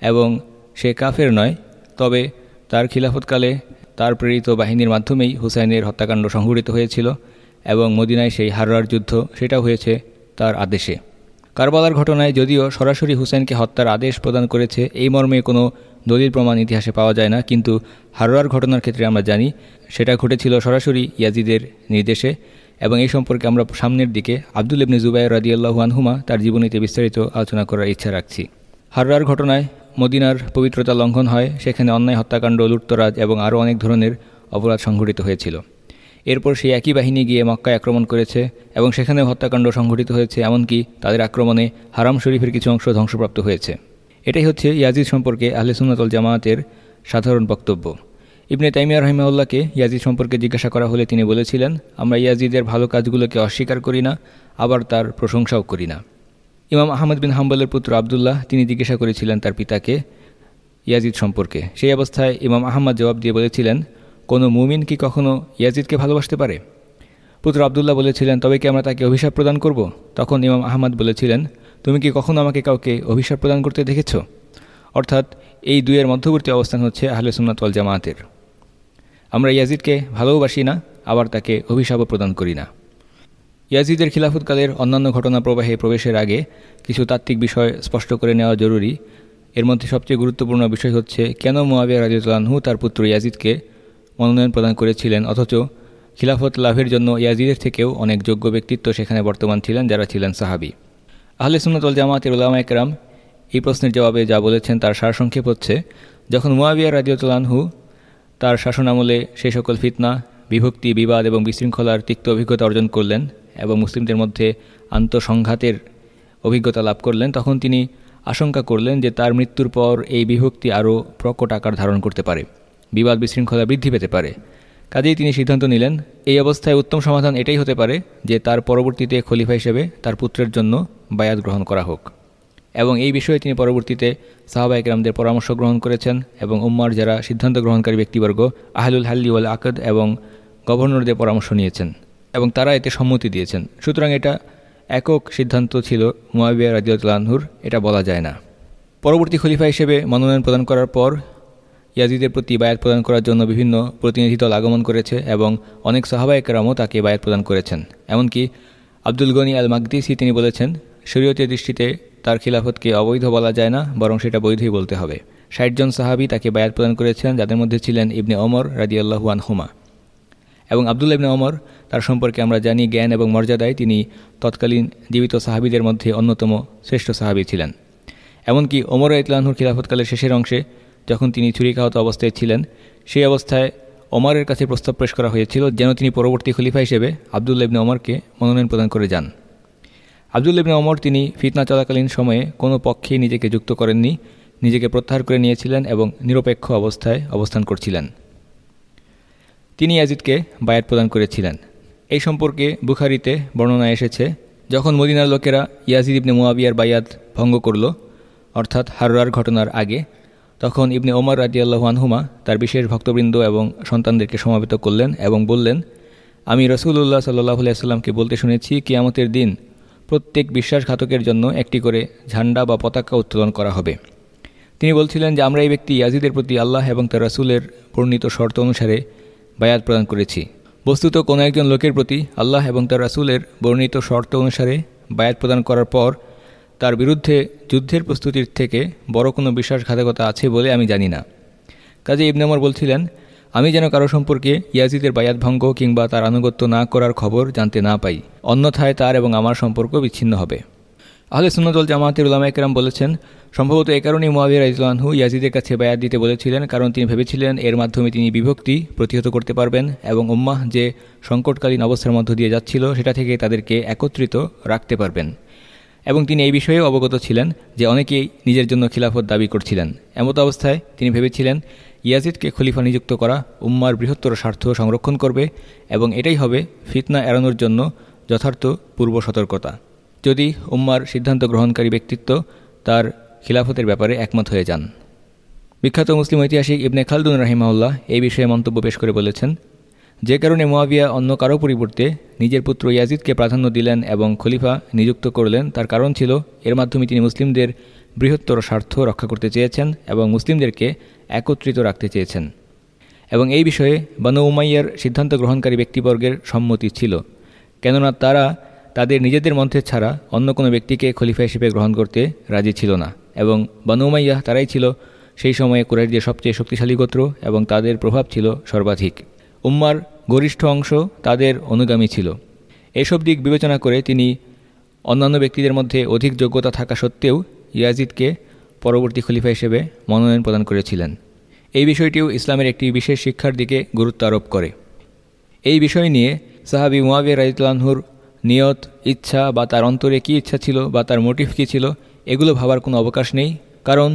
এবং সে কাফের নয়, তবে তার খিলাফতকালে তার প্রেরিত বাহিনীর মাধ্যমেই হুসাইনের হত্যাকাণ্ড সংঘটিত হয়েছিল এবং মদিনায় সেই হাররার যুদ্ধ সেটা হয়েছে তার আদেশে। কারবালার ঘটনায় যদিও সরাসরি হুসেনকে হত্যার আদেশ প্রদান করেছে, এই মর্মে কোনো দলিল প্রমাণ ইতিহাসে পাওয়া যায় না। কিন্তু হারোয়ার ঘটনার ক্ষেত্রে আমরা জানি, সেটা ঘটেছিল সরাসরি ইয়াজিদের নির্দেশে এবং এই সম্পর্কে আমরা সামনের দিকে আব্দুল ইবনে জুবাই রাদিয়াল্লাহু আনহুমা তার জীবনীতে বিস্তারিত আলোচনা করার ইচ্ছা রাখছি। হারোয়ার ঘটনায় মদিনার পবিত্রতা লঙ্ঘন হয়, সেখানে অন্যায় হত্যাকাণ্ড, লুটতরাজ এবং আরও অনেক ধরনের অপরাধ সংঘটিত হয়েছিল। এরপর সেই একই বাহিনী গিয়ে মক্কায় আক্রমণ করেছে এবং সেখানে হত্যাকাণ্ড সংঘটিত হয়েছে, এমনকি তাদের আক্রমণে হারাম শরীফের কিছু অংশ ধ্বংসপ্রাপ্ত হয়েছে। এটাই হচ্ছে ইয়াজিদ সম্পর্কে আহলে সুন্নাতল জামায়াতের সাধারণ বক্তব্য। ইবনে তাইমিয়া রহিমাউল্লাহকে ইয়াজিদ সম্পর্কে জিজ্ঞাসা করা হলে তিনি বলেছিলেন, আমরা ইয়াজিদের ভালো কাজগুলোকে অস্বীকার করি না, আবার তার প্রশংসাও করি না। ইমাম আহমদ বিন হাম্বলের পুত্র আবদুল্লাহ, তিনি জিজ্ঞাসা করেছিলেন তার পিতাকে ইয়াজিদ সম্পর্কে। সেই অবস্থায় ইমাম আহমদ জবাব দিয়ে বলেছিলেন কোনো মুমিন কি কখনো ইয়াজিদকে ভালোবাসতে পারে? পুত্র আবদুল্লাহ বলেছিলেন, তবে কি আমরা তাকে অভিশাপ প্রদান করব? তখন ইমাম আহমদ বলেছিলেন, তুমি কি কখনো আমাকে কাউকে অভিশাপ প্রদান করতে দেখেছ? অর্থাৎ এই দুইয়ের মধ্যবর্তী অবস্থান হচ্ছে আহলে সুন্নাতল জামায়াতের আমরা ইয়াজিদকে ভালোবাসি না, আবার তাকে অভিশাপও প্রদান করি না। ইয়াজিদের খিলাফতকালের অন্যান্য ঘটনা প্রবাহে প্রবেশের আগে কিছু তাত্ত্বিক বিষয় স্পষ্ট করে নেওয়া জরুরি। এর মধ্যে সবচেয়ে গুরুত্বপূর্ণ বিষয় হচ্ছে, কেন মোয়াবিয়া রাজিউল্লাহু তার পুত্র ইয়াজিদকে মনোনয়ন প্রদান করেছিলেন, অথচ খিলাফত লাভের জন্য ইয়াজিদের থেকেও অনেক যোগ্য ব্যক্তিত্ব সেখানে বর্তমান ছিলেন, যারা ছিলেন সাহাবি। আহলে সুন্নতল জামাতের উলামা একরাম এই প্রশ্নের জবাবে যা বলেছেন তার সারসংক্ষেপ হচ্ছে, যখন মুয়াবিয়া রাজিউতুল্লাহু তার শাসনামলে সেই সকল ফিতনা, বিভক্তি, বিবাদ এবং বিশৃঙ্খলার তিক্ত অভিজ্ঞতা অর্জন করলেন এবং মুসলিমদের মধ্যে আন্তঃসংঘাতের অভিজ্ঞতা লাভ করলেন, তখন তিনি আশঙ্কা করলেন যে তার মৃত্যুর পর এই বিভক্তি আরও প্রকট আকার ধারণ করতে পারে। বিবাদ বিশৃঙ্খলা বৃদ্ধি পেতে পারে। কাজেই তিনি সিদ্ধান্ত নিলেন, এই অবস্থায় উত্তম সমাধান এটাই হতে পারে যে তার পরবর্তীতে খলিফা হিসেবে তার পুত্রের জন্য বায়াত গ্রহণ করা হোক। এবং এই বিষয়ে তিনি পরবর্তীতে সাহাবা একরামদের পরামর্শ গ্রহণ করেছেন এবং উম্মার যারা সিদ্ধান্ত গ্রহণকারী ব্যক্তিবর্গ, আহলুল হাল্লি আকদ এবং গভর্নরদের পরামর্শ নিয়েছেন এবং তারা এতে সম্মতি দিয়েছেন। সুতরাং এটা একক সিদ্ধান্ত ছিল মুয়াবিয়া রাজিউদ্দানহুর এটা বলা যায় না। পরবর্তী খলিফা হিসেবে মনোনয়ন প্রদান করার পর ইয়াজিদের প্রতি বায়াত প্রদান করার জন্য বিভিন্ন প্রতিনিধি দল আগমন করেছে এবং অনেক সাহাবা একরামও তাকে বায়াত প্রদান করেছেন। এমনকি আব্দুল গনি আল মাকদিসি তিনি বলেছেন, শরীয়তের দৃষ্টিতে তার খিলাফতকে অবৈধ বলা যায় না, বরং সেটা বৈধই বলতে হবে। ষাটজন সাহাবি তাকে বায়াত প্রদান করেছেন, যাদের মধ্যে ছিলেন ইবনে অমর রাজিয়াল্লাহুয়ান হুমা এবং আবদুল্লা ইবনে অমর তার সম্পর্কে আমরা জানি জ্ঞান এবং মর্যাদায় তিনি তৎকালীন জীবিত সাহাবিদের মধ্যে অন্যতম শ্রেষ্ঠ সাহাবি ছিলেন। এমনকি ওমর ইতলানহুর খিলাফতকালের শেষের অংশে যখন তিনি ছুরিকাহত অবস্থায় ছিলেন, সেই অবস্থায় ওমরের কাছে প্রস্তাব পেশ করা হয়েছিল যেন তিনি পরবর্তী খলিফা হিসেবে আবদুল্লা ইবনে ওমরকে মনোনয়ন প্রদান করে যান। আবদুল্লা ইবনে ওমর তিনি ফিতনা চলাকালীন সময়ে কোনো পক্ষেই নিজেকে যুক্ত করেননি, নিজেকে প্রত্যাহার করে নিয়েছিলেন এবং নিরপেক্ষ অবস্থায় অবস্থান করছিলেন। তিনি ইয়াজিদকে বায়াত প্রদান করেছিলেন। এই সম্পর্কে বুখারিতে বর্ণনা এসেছে, যখন মদিনার লোকেরা ইয়াজিদ ইবনে মুয়াবিয়ার বায়াত ভঙ্গ করল, অর্থাৎ হাররার ঘটনার আগে তখন ইবনে ওমর রাজিয়াল্লাহু আনহুমা তার বিশেষ ভক্তবৃন্দ এবং সন্তানদেরকে সমাবেত করলেন এবং বললেন, আমি রসুল্লাহ সাল্লাহ আলাইসাল্লামকে বলতে শুনেছি, কিয়ামতের দিন প্রত্যেক বিশ্বাসঘাতকের জন্য একটি করে ঝান্ডা বা পতাকা উত্তোলন করা হবে। তিনি বলছিলেন যে, আমরা এই ব্যক্তি ইয়াজিদের প্রতি আল্লাহ এবং তার রাসুলের বর্ণিত শর্ত অনুসারে বায়াত প্রদান করেছি। বস্তুত কোনো একজন লোকের প্রতি আল্লাহ এবং তার রাসুলের বর্ণিত শর্ত অনুসারে বায়াত প্রদান করার পর তার বিরুদ্ধে যুদ্ধের প্রস্তুতির থেকে বড় কোনো বিশ্বাসঘাতকতা আছে বলে আমি জানি না। কাজে ইবনামর বলছিলেন, আমি যেন কারও সম্পর্কে ইয়াজিদের বায়াত ভঙ্গ কিংবা তার আনুগত্য না করার খবর জানতে না পাই। অন্যথায় তার এবং আমার সম্পর্ক বিচ্ছিন্ন হবে। আহলে সুন্নতল জামাতের উলামা একরাম বলেছেন, সম্ভবত এ কারণেই মোয়াবিয়া রাইজলানহু ইয়াজিদের কাছে বায়াত দিতে বলেছিলেন, কারণ তিনি ভেবেছিলেন এর মাধ্যমে তিনি বিভক্তি প্রতিহত করতে পারবেন এবং উম্মাহ যে সংকটকালীন অবস্থার মধ্য দিয়ে যাচ্ছিল, সেটা থেকে তাদেরকে একত্রিত রাখতে পারবেন। এবং তিনি এই বিষয়েও অবগত ছিলেন যে অনেকেই নিজের জন্য খিলাফত দাবি করছিলেন। এমত অবস্থায় তিনি ভেবেছিলেন, ইয়াজিদকে খলিফা নিযুক্ত করা উম্মার বৃহত্তর স্বার্থ সংরক্ষণ করবে এবং এটাই হবে ফিতনা এড়ানোর জন্য যথার্থ পূর্ব সতর্কতা। যদি উম্মার সিদ্ধান্ত গ্রহণকারী ব্যক্তিত্ব তার খিলাফতের ব্যাপারে একমত হয়ে যান। বিখ্যাত মুসলিম ঐতিহাসিক ইবনে খালদুন রাহিমাউল্লাহ এই বিষয়ে মন্তব্য পেশ করে বলেছেন যে কারণে মোয়াবিয়া অন্য কারও পরিবর্তে নিজের পুত্র ইয়াজিদকে প্রাধান্য দিলেন এবং খলিফা নিযুক্ত করলেন। তার কারণ ছিল, এর মাধ্যমে তিনি মুসলিমদের বৃহত্তর স্বার্থ রক্ষা করতে চেয়েছেন এবং মুসলিমদেরকে একত্রিত রাখতে চেয়েছেন। এবং এই বিষয়ে বানু উমাইয়ার সিদ্ধান্ত গ্রহণকারী ব্যক্তিবর্গের সম্মতি ছিল। কেননা তারা তাদের নিজেদের মধ্যে ছাড়া অন্য কোনো ব্যক্তিকে খলিফা হিসেবে গ্রহণ করতে রাজি ছিল না। এবং বানুমাইয়া তারাই ছিল সেই সময়ে কুরাইশদের সবচেয়ে শক্তিশালী গোত্র এবং তাদের প্রভাব ছিল সর্বাধিক। উম্মার গরিষ্ঠ অংশ তাদের অনুগামী ছিল। এসব দিক বিবেচনা করে তিনি অন্যান্য ব্যক্তিদের মধ্যে অধিক যোগ্যতা থাকা সত্ত্বেও ইয়াজিদকে পরবর্তী খলিফা হিসেবে মনোনয়ন প্রদান করেছিলেন। এই বিষয়টিও ইসলামের একটি বিশেষ শিক্ষার দিকে গুরুত্ব আরোপ করে। এই বিষয় নিয়ে সাহাবি মুয়াবিয়া রাইতলানহুর নিয়ত, ইচ্ছা বা তার অন্তরে কী ইচ্ছা ছিল বা তার মোটিভ কী ছিল, এগুলো ভাবার কোনো অবকাশ নেই, কারণ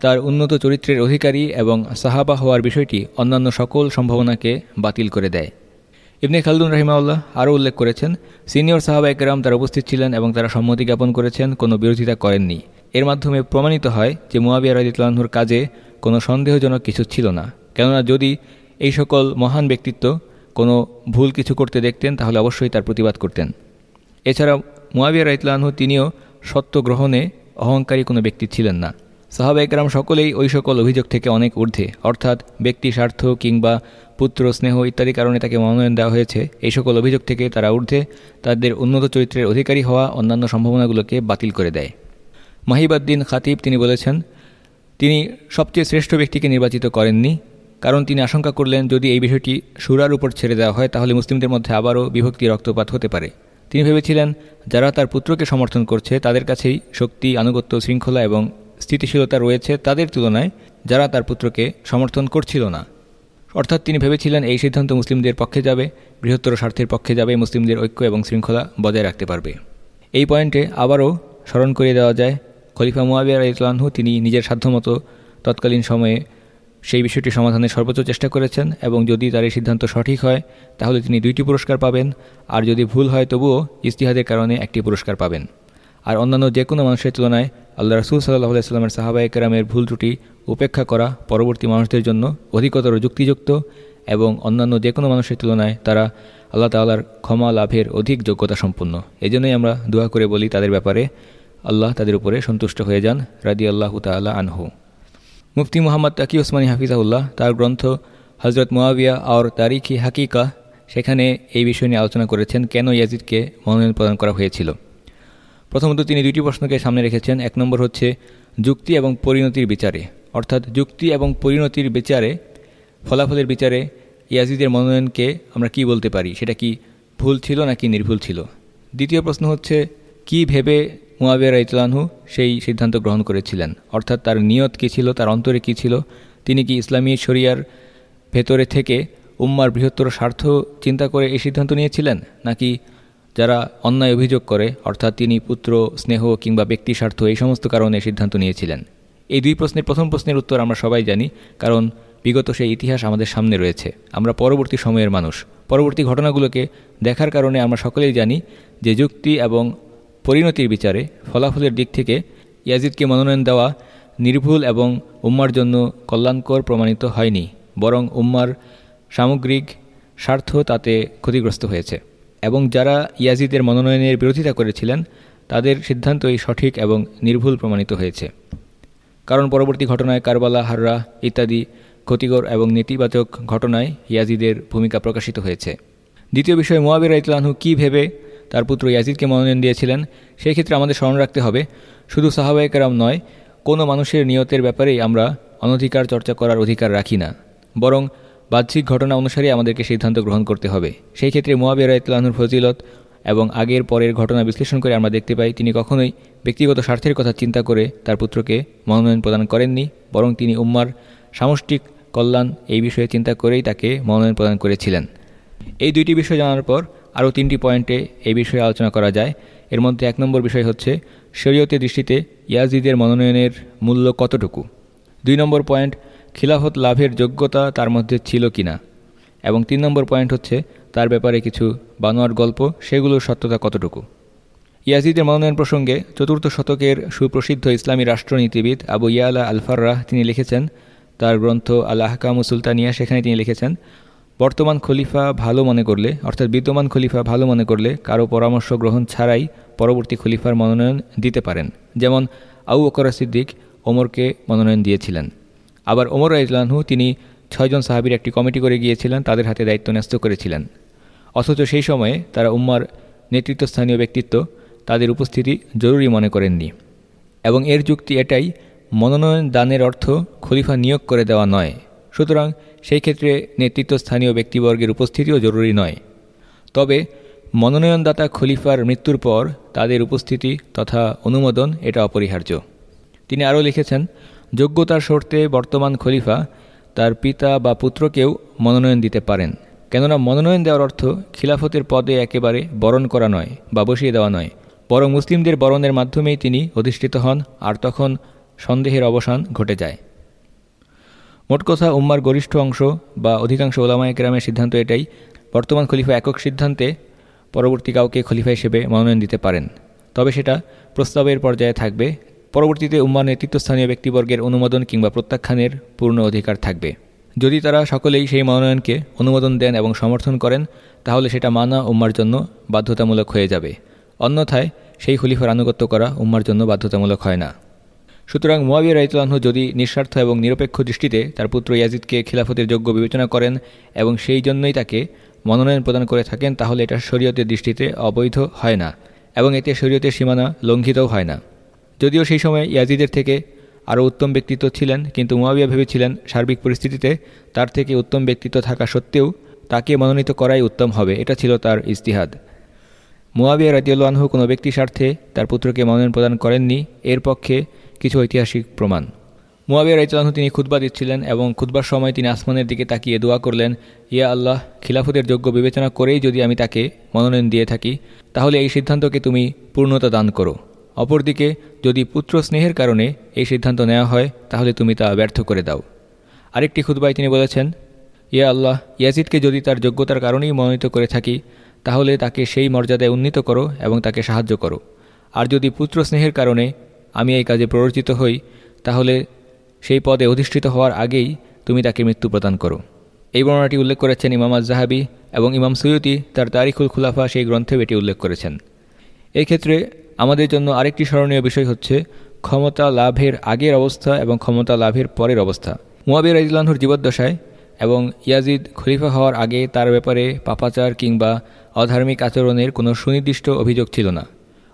তার উন্নত চরিত্রের অধিকারী এবং সাহাবা হওয়ার বিষয়টি অন্যান্য সকল সম্ভাবনাকে বাতিল করে দেয়। ইবনে খালদুন রহিমাউল্লাহ আরও উল্লেখ করেছেন, সিনিয়র সাহাবা একরাম তারা উপস্থিত ছিলেন এবং তারা সম্মতি জ্ঞাপন করেছেন, কোনো বিরোধিতা করেননি। এর মাধ্যমে প্রমাণিত হয় যে মুয়াবিয়া রাজিতুল্লাহর কাজে কোনো সন্দেহজনক কিছু ছিল না। কেননা যদি এই সকল মহান ব্যক্তিত্ব কোনো ভুল কিছু করতে দেখতেন, তাহলে অবশ্যই তার প্রতিবাদ করতেন। এছাড়া মুয়াবিয়া রাইতলানহু তিনিও সত্য গ্রহণে অহংকারী কোনো ব্যক্তি ছিলেন না। সাহাবা একরাম সকলেই ওই সকল অভিযোগ থেকে অনেক ঊর্ধ্বে। অর্থাৎ ব্যক্তি স্বার্থ কিংবা পুত্র, স্নেহ ইত্যাদি কারণে তাকে মনোনয়ন দেওয়া হয়েছে। এই সকল অভিযোগ থেকে তারা ঊর্ধ্বে তাদের উন্নত চরিত্রের অধিকারী হওয়া অন্যান্য সম্ভাবনাগুলোকে বাতিল করে দেয়। মাহিবাদ্দিন খাতিব তিনি বলেছেন, তিনি সবচেয়ে শ্রেষ্ঠ ব্যক্তিকে নির্বাচিত করেননি, কারণ তিনি আশঙ্কা করলেন যদি এই বিষয়টি সুরার উপর ছেড়ে দেওয়া হয় তাহলে মুসলিমদের মধ্যে আবারও বিভক্তি রক্তপাত হতে পারে। তিনি ভেবেছিলেন, যারা তার পুত্রকে সমর্থন করছে তাদের কাছেই শক্তি, আনুগত্য, শৃঙ্খলা এবং স্থিতিশীলতা রয়েছে তাদের তুলনায় যারা তার পুত্রকে সমর্থন করছিল না। অর্থাৎ তিনি ভেবেছিলেন এই সিদ্ধান্ত মুসলিমদের পক্ষে যাবে, বৃহত্তর স্বার্থের পক্ষে যাবে, মুসলিমদের ঐক্য এবং শৃঙ্খলা বজায় রাখতে পারবে। এই পয়েন্টে আবারও স্মরণ করিয়ে দেওয়া যায়, খলিফা মুয়াবিয়া ইতলানহু তিনি নিজের সাধ্যমতো তৎকালীন সময়ে সেই বিষয়টি সমাধানের সর্বোচ্চ চেষ্টা করেছেন এবং যদি তার এই সিদ্ধান্ত সঠিক হয়, তাহলে তিনি দুইটি পুরস্কার পাবেন, আর যদি ভুল হয় তবুও ইস্তিহাদের কারণে একটি পুরস্কার পাবেন। আর অন্যান্য যে কোনো মানুষের তুলনায় আল্লাহ রসুল সাল্লাহ সাল্লামের সাহাবা একরামের ভুল ত্রুটি উপেক্ষা করা পরবর্তী মানুষদের জন্য অধিকতর যুক্তিযুক্ত এবং অন্যান্য যে কোনো মানুষের তুলনায় তারা আল্লাহ তাল্লার ক্ষমা লাভের অধিক যোগ্যতা সম্পন্ন। এজন্যই আমরা দোয়া করে বলি তাদের ব্যাপারে, আল্লাহ তাদের উপরে সন্তুষ্ট হয়ে যান রাদি আল্লাহ তাল্লাহ আনহু। মুফতি মোহাম্মদ তাকি ওসমানী হাফিজাউল্লাহ তার গ্রন্থ হজরত মোয়াবিয়া আর তারিখি হাকিকা, সেখানে এই বিষয় নিয়ে আলোচনা করেছেন কেন ইয়াজিদকে মনোনয়ন প্রদান করা হয়েছিল। প্রথমত তিনি দুটি প্রশ্নকে সামনে রেখেছেন। এক নম্বর হচ্ছে, যুক্তি এবং পরিণতির বিচারে। অর্থাৎ যুক্তি এবং পরিণতির বিচারে, ফলাফলের বিচারে ইয়াজিদের মনোনয়নকে আমরা কি বলতে পারি? সেটা কি ভুল ছিল নাকি নির্ভুল ছিল? দ্বিতীয় প্রশ্ন হচ্ছে, কি ভেবে মুয়াবিয়া ইতলানহু সেই সিদ্ধান্ত গ্রহণ করেছিলেন? অর্থাৎ তার নিয়ত কী ছিল? তার অন্তরে কী ছিল? তিনি কি ইসলামী শরিয়ার ভেতরে থেকে উম্মার বৃহত্তর স্বার্থ চিন্তা করে এই সিদ্ধান্ত নিয়েছিলেন? নাকি যারা অন্যায় অভিযোগ করে, অর্থাৎ তিনি পুত্র, স্নেহ কিংবা ব্যক্তি স্বার্থ এই সমস্ত কারণে সিদ্ধান্ত নিয়েছিলেন। এই দুই প্রশ্নের প্রথম প্রশ্নের উত্তর আমরা সবাই জানি, কারণ বিগত সেই ইতিহাস আমাদের সামনে রয়েছে। আমরা পরবর্তী সময়ের মানুষ। পরবর্তী ঘটনাগুলোকে দেখার কারণে আমরা সকলেই জানি যে যুক্তি এবং পরিণতির বিচারে ফলাফলের দিক থেকে ইয়াজিদকে মনোনয়ন দেওয়া নির্ভুল এবং উম্মার জন্য কল্যাণকর প্রমাণিত হয়নি, বরং উম্মার সামগ্রিক স্বার্থ তাতে ক্ষতিগ্রস্ত হয়েছে। এবং যারা ইয়াজিদের মনোনয়নের বিরোধিতা করেছিলেন, তাদের সিদ্ধান্তই সঠিক এবং নির্ভুল প্রমাণিত হয়েছে। কারণ পরবর্তী ঘটনায় কারবালা, হাররা ইত্যাদি ক্ষতিকর এবং নেতিবাচক ঘটনায় ইয়াজিদের ভূমিকা প্রকাশিত হয়েছে। দ্বিতীয় বিষয় মোয়াবির ইতলানহু কী ভেবে তার পুত্র ইয়াজিদকে মনোনয়ন দিয়েছিলেন সেই ক্ষেত্রে আমাদের স্মরণ রাখতে হবে, শুধু সাহাবায়কেরাম নয়, কোনো মানুষের নিয়তের ব্যাপারেই আমরা অনধিকার চর্চা করার অধিকার রাখি না। বরং বাহ্যিক ঘটনা অনুসারে আমাদেরকে সিদ্ধান্ত গ্রহণ করতে হবে। সেই ক্ষেত্রে মোয়াবিয়া ইতলানুর ফজিলত এবং আগের পরের ঘটনা বিশ্লেষণ করে আমরা দেখতে পাই, তিনি কখনোই ব্যক্তিগত স্বার্থের কথা চিন্তা করে তার পুত্রকে মনোনয়ন প্রদান করেননি, বরং তিনি উম্মার সামষ্টিক কল্যাণ এই বিষয়ে চিন্তা করেই তাকে মনোনয়ন প্রদান করেছিলেন। এই দুইটি বিষয় জানার পর আরও তিনটি পয়েন্টে এই বিষয়ে আলোচনা করা যায়। এর মধ্যে এক নম্বর বিষয় হচ্ছে, শরীয়তের দৃষ্টিতে ইয়াজিদের মনোনয়নের মূল্য কতটুকু? দুই নম্বর পয়েন্ট খিলাফত লাভের যোগ্যতা তার মধ্যে ছিল কি না এবং তিন নম্বর পয়েন্ট হচ্ছে, তার ব্যাপারে কিছু বানোয়ার গল্প, সেগুলোর সত্যতা কতটুকু? ইয়াজিদের মনোনয়ন প্রসঙ্গে চতুর্থ শতকের সুপ্রসিদ্ধ ইসলামী রাষ্ট্রনীতিবিদ আবু ইয়ালা আলফাররাহ তিনি লিখেছেন, তার গ্রন্থ আল আহকামু সুলতানিয়া সেখানে তিনি লিখেছেন, বর্তমান খলিফা ভালো মনে করলে, অর্থাৎ বিদ্যমান খলিফা ভালো মনে করলে কারও পরামর্শ গ্রহণ ছাড়াই পরবর্তী খলিফার মনোনয়ন দিতে পারেন। যেমন আউ ওকরা সিদ্দিক ওমরকে মনোনয়ন দিয়েছিলেন। আবার ওমর ইজলানহু তিনি ছয়জন সাহাবির একটি কমিটি করে গিয়েছিলেন, তাদের হাতে দায়িত্ব ন্যস্ত করেছিলেন। অথচ সেই সময়ে তারা উম্মার নেতৃত্বস্থানীয় ব্যক্তিত্ব, তাদের উপস্থিতি জরুরি মনে করেননি। এবং এর যুক্তি এটাই, মনোনয়ন দানের অর্থ খলিফা নিয়োগ করে দেওয়া নয়। সুতরাং সেই ক্ষেত্রে নেতৃত্বস্থানীয় ব্যক্তিবর্গের উপস্থিতিও জরুরি নয়। তবে মনোনয়নদাতা খলিফার মৃত্যুর পর তাদের উপস্থিতি তথা অনুমোদন এটা অপরিহার্য। তিনি আরও লিখেছেন যোগ্যতার শর্তে বর্তমান খলিফা তার পিতা বা পুত্রকেও মনোনয়ন দিতে পারেন। কেননা মনোনয়ন দেওয়ার অর্থ খিলাফতের পদে একেবারে বরণ করা নয় বা বসিয়ে দেওয়া নয়। বরং মুসলিমদের বরণের মাধ্যমেই তিনি অধিষ্ঠিত হন, আর তখন সন্দেহের অবসান ঘটে যায়। মোট কথা, উম্মার গরিষ্ঠ অংশ বা অধিকাংশ ওলামায় গ্রামের সিদ্ধান্ত এটাই, বর্তমান খলিফা একক সিদ্ধান্তে পরবর্তী কাউকে খলিফা হিসেবে মনোনয়ন দিতে পারেন। তবে সেটা প্রস্তাবের পর্যায়ে থাকবে পরবর্তীতে উম্মার নেতৃত্বস্থানীয় ব্যক্তিবর্গের অনুমোদন কিংবা প্রত্যাখ্যানের পূর্ণ অধিকার থাকবে। যদি তারা সকলেই সেই মনোনয়নকে অনুমোদন দেন এবং সমর্থন করেন, তাহলে সেটা মানা উম্মার জন্য বাধ্যতামূলক হয়ে যাবে। অন্যথায় সেই খলিফার আনুগত্য করা উম্মার জন্য বাধ্যতামূলক হয় না। সুতরাং মোয়াবিয়া রাইতুল্লাহ যদি নিঃস্বার্থ এবং নিরপেক্ষ দৃষ্টিতে তার পুত্র ইয়াজিদকে খিলাফতের যোগ্য বিবেচনা করেন এবং সেই জন্যই তাকে মনোনয়ন প্রদান করে থাকেন, তাহলে এটা শরীয়তের দৃষ্টিতে অবৈধ হয় না এবং এতে শরীয়তের সীমানা লঙ্ঘিতও হয় না। যদিও সেই সময় ইয়াজিদের থেকে আরও উত্তম ব্যক্তিত্ব ছিলেন, কিন্তু মুয়াবিয়া ভেবেছিলেন সার্বিক পরিস্থিতিতে তার থেকে উত্তম ব্যক্তিত্ব থাকা সত্ত্বেও তাকে মনোনীত করাই উত্তম হবে, এটা ছিল তার ইস্তিহাদ মোয়াবিয়া রাজিউল্লাহু কোনো ব্যক্তি স্বার্থে তার পুত্রকে মনোনয়ন প্রদান করেননি, এর পক্ষে কিছু ঐতিহাসিক প্রমাণ। মুয়াবিয়া রাইতলানহু তিনি খুদ্া দিচ্ছিলেন এবং খুদ্বার সময় তিনি আসমানের দিকে তাকিয়ে দোয়া করলেন, ইয়া আল্লাহ, খিলাফতের যোগ্য বিবেচনা করেই যদি আমি তাকে মনোনয়ন দিয়ে থাকি, তাহলে এই সিদ্ধান্তকে তুমি পূর্ণতা দান করো। অপরদিকে, যদি পুত্র স্নেহের কারণে এই সিদ্ধান্ত নেওয়া হয়, তাহলে তুমি তা ব্যর্থ করে দাও। আরেকটি খুদ্বায় তিনি বলেছেন ইয়া আল্লাহ, ইয়াজিদকে যদি তার যোগ্যতার কারণেই মনোনীত করে থাকি, তাহলে তাকে সেই মর্যাদায় উন্নীত করো এবং তাকে সাহায্য করো। আর যদি পুত্র স্নেহের কারণে আমি এই কাজে প্ররোচিত হই, তাহলে সেই পদে অধিষ্ঠিত হওয়ার আগেই তুমি তাকে মৃত্যু প্রদান করো। এই বর্ণনাটি উল্লেখ করেছেন ইমাম জাহাবি এবং ইমাম সৈয়দি তার তারিখুল খুলাফা সেই গ্রন্থে এটি উল্লেখ করেছেন। এই ক্ষেত্রে আমাদের জন্য আরেকটি স্মরণীয় বিষয় হচ্ছে ক্ষমতা লাভের আগের অবস্থা এবং ক্ষমতা লাভের পরের অবস্থা। মুয়াবির রাজিল্লাহুর জীবদ্দশায় এবং ইয়াজিদ খলিফা হওয়ার আগে তার ব্যাপারে পাপাচার কিংবা অধার্মিক আচরণের কোনো সুনির্দিষ্ট অভিযোগ ছিল না।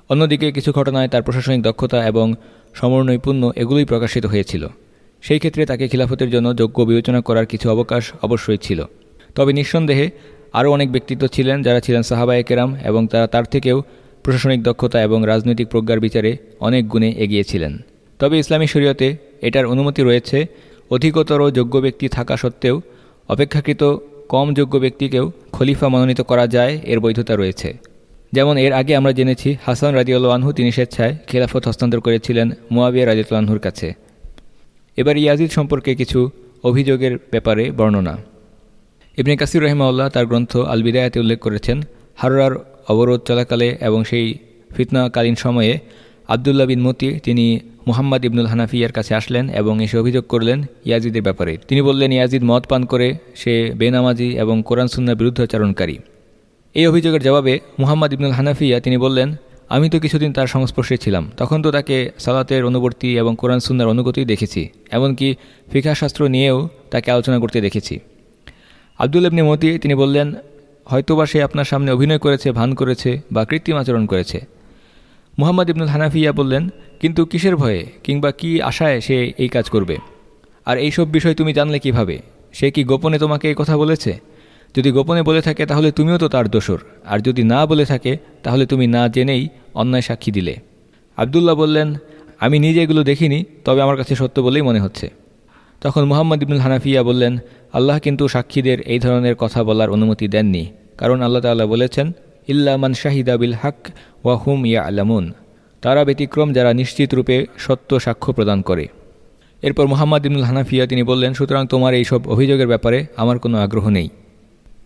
অন্যদিকে কিছু ঘটনায় তার প্রশাসনিক দক্ষতা এবং সমরনৈপুণ্য এগুলোই প্রকাশিত হয়েছিল। সেই ক্ষেত্রে তাকে খিলাফতের জন্য যোগ্য বিবেচনা করার কিছু অবকাশ অবশ্যই ছিল। তবে নিঃসন্দেহে আরও অনেক ব্যক্তিত্ব ছিলেন, যারা ছিলেন সাহাবায়ে কেরাম এবং তারা তার থেকেও প্রশাসনিক দক্ষতা এবং রাজনৈতিক প্রজ্ঞার বিচারে অনেক গুণে এগিয়েছিলেন তবে ইসলামী শরীয়তে এটার অনুমতি রয়েছে, অধিকতর যোগ্য ব্যক্তি থাকা সত্ত্বেও অপেক্ষাকৃত কম যোগ্য ব্যক্তিকেও খলিফা মনোনীত করা যায় এর বৈধতা রয়েছে। যেমন এর আগে আমরা জেনেছি, হাসান রাজিউল্লাহু তিনি স্বেচ্ছায় খেলাফত হস্তান্তর করেছিলেন মুয়াবিয়া রাজিউল্লাহুর কাছে। এবার ইয়াজিদ সম্পর্কে কিছু অভিযোগের ব্যাপারে বর্ণনা। ইবনে কাসির রহমাউল্লাহ তার গ্রন্থ আল বিদায়াতে উল্লেখ করেছেন, হারোরার অবরোধ চলাকালে এবং সেই ফিতনাকালীন সময়ে আবদুল্লাহ বিন মতি তিনি মুহাম্মদ ইবনুল হানাফিয়ার কাছে আসলেন এবং এসে অভিযোগ করলেন ইয়াজিদের ব্যাপারে। তিনি বললেন, ইয়াজিদ মদ পান করে, সে বেনামাজি এবং কোরআন সুন্নার বিরুদ্ধাচারণকারী এই অভিযোগের জবাবে মুহাম্মদ ইবনুল হানাফিয়া তিনি বললেন, আমি তো কিছুদিন তার সংস্পর্শে ছিলাম। তখন তো তাকে সালাতের অনুবর্তী এবং কোরআন সুন্নার অনুগতই দেখেছি, এমনকি ফিকাশাস্ত্র নিয়েও তাকে আলোচনা করতে দেখেছি। আবদুল ইবনি মতি তিনি বললেন হয়তোবা সে আপনার সামনে অভিনয় করেছে, ভান করেছে বা কৃত্রিম আচরণ করেছে। মুহাম্মদ ইবনুল হানাফিয়া বললেন, কিন্তু কিসের ভয়ে কিংবা কি আশায় সে এই কাজ করবে? আর এই সব বিষয় তুমি জানলে কীভাবে? সে কি গোপনে তোমাকে এই কথা বলেছে? যদি গোপনে বলে থাকে তাহলে তুমিও তো তার দোষর, আর যদি না বলে থাকে তাহলে তুমি না জেনেই অন্যায় সাক্ষী দিলে। আবদুল্লাহ বললেন, আমি নিজে এগুলো দেখিনি, তবে আমার কাছে সত্য বলেই মনে হচ্ছে। তখন মোহাম্মদ ইবনুল হানাফিয়া বললেন, আল্লাহ কিন্তু সাক্ষীদের এই ধরনের কথা বলার অনুমতি দেননি। কারণ আল্লাহ তাল্লাহ বলেছেন ইল্লামান শাহিদা বিল হক ওয়াহুম ইয়া আলামুন তারা ব্যতিক্রম যারা নিশ্চিত রূপে সত্য সাক্ষ্য প্রদান করে। এরপর মোহাম্মদ ইবনুল হানাফিয়া তিনি বললেন, সুতরাং তোমার এই সব অভিযোগের ব্যাপারে আমার কোনো আগ্রহ নেই।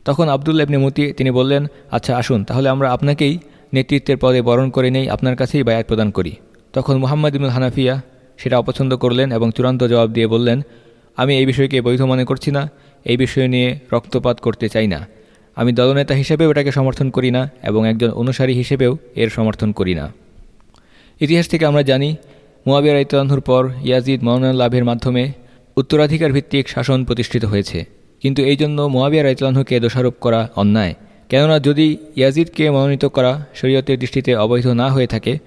তখন আবদুল্লা ইবনে মতি তিনি বললেন আচ্ছা আসুন, তাহলে আমরা আপনাকেই নেতৃত্বের পদে বরণ করে নেই, আপনার কাছেই বায়াত প্রদান করি। তখন মোহাম্মদ ইবনুল হানাফিয়া সেটা অপছন্দ করলেন এবং চূড়ান্ত জবাব দিয়ে বললেন আমি এই বিষয়কে বৈধ মনে করছি না, এই বিষয় নিয়ে রক্তপাত করতে চাই না। আমি দলনেতা হিসেবেও এটাকে সমর্থন করি না এবং একজন অনুসারী হিসেবেও এর সমর্থন করি না। ইতিহাস থেকে আমরা জানি, মোয়াবিয়া রাইতলানহুর পর ইয়াজিদ মনোনয়ন লাভের মাধ্যমে উত্তরাধিকার ভিত্তিক শাসন প্রতিষ্ঠিত হয়েছে। কিন্তু এই জন্য মোয়াবিয়া রাইতলানহুকে দোষারোপ করা অন্যায়। কেননা যদি ইয়াজিদকে মনোনীত করা শরীয়তের দৃষ্টিতে অবৈধ না হয়ে থাকে,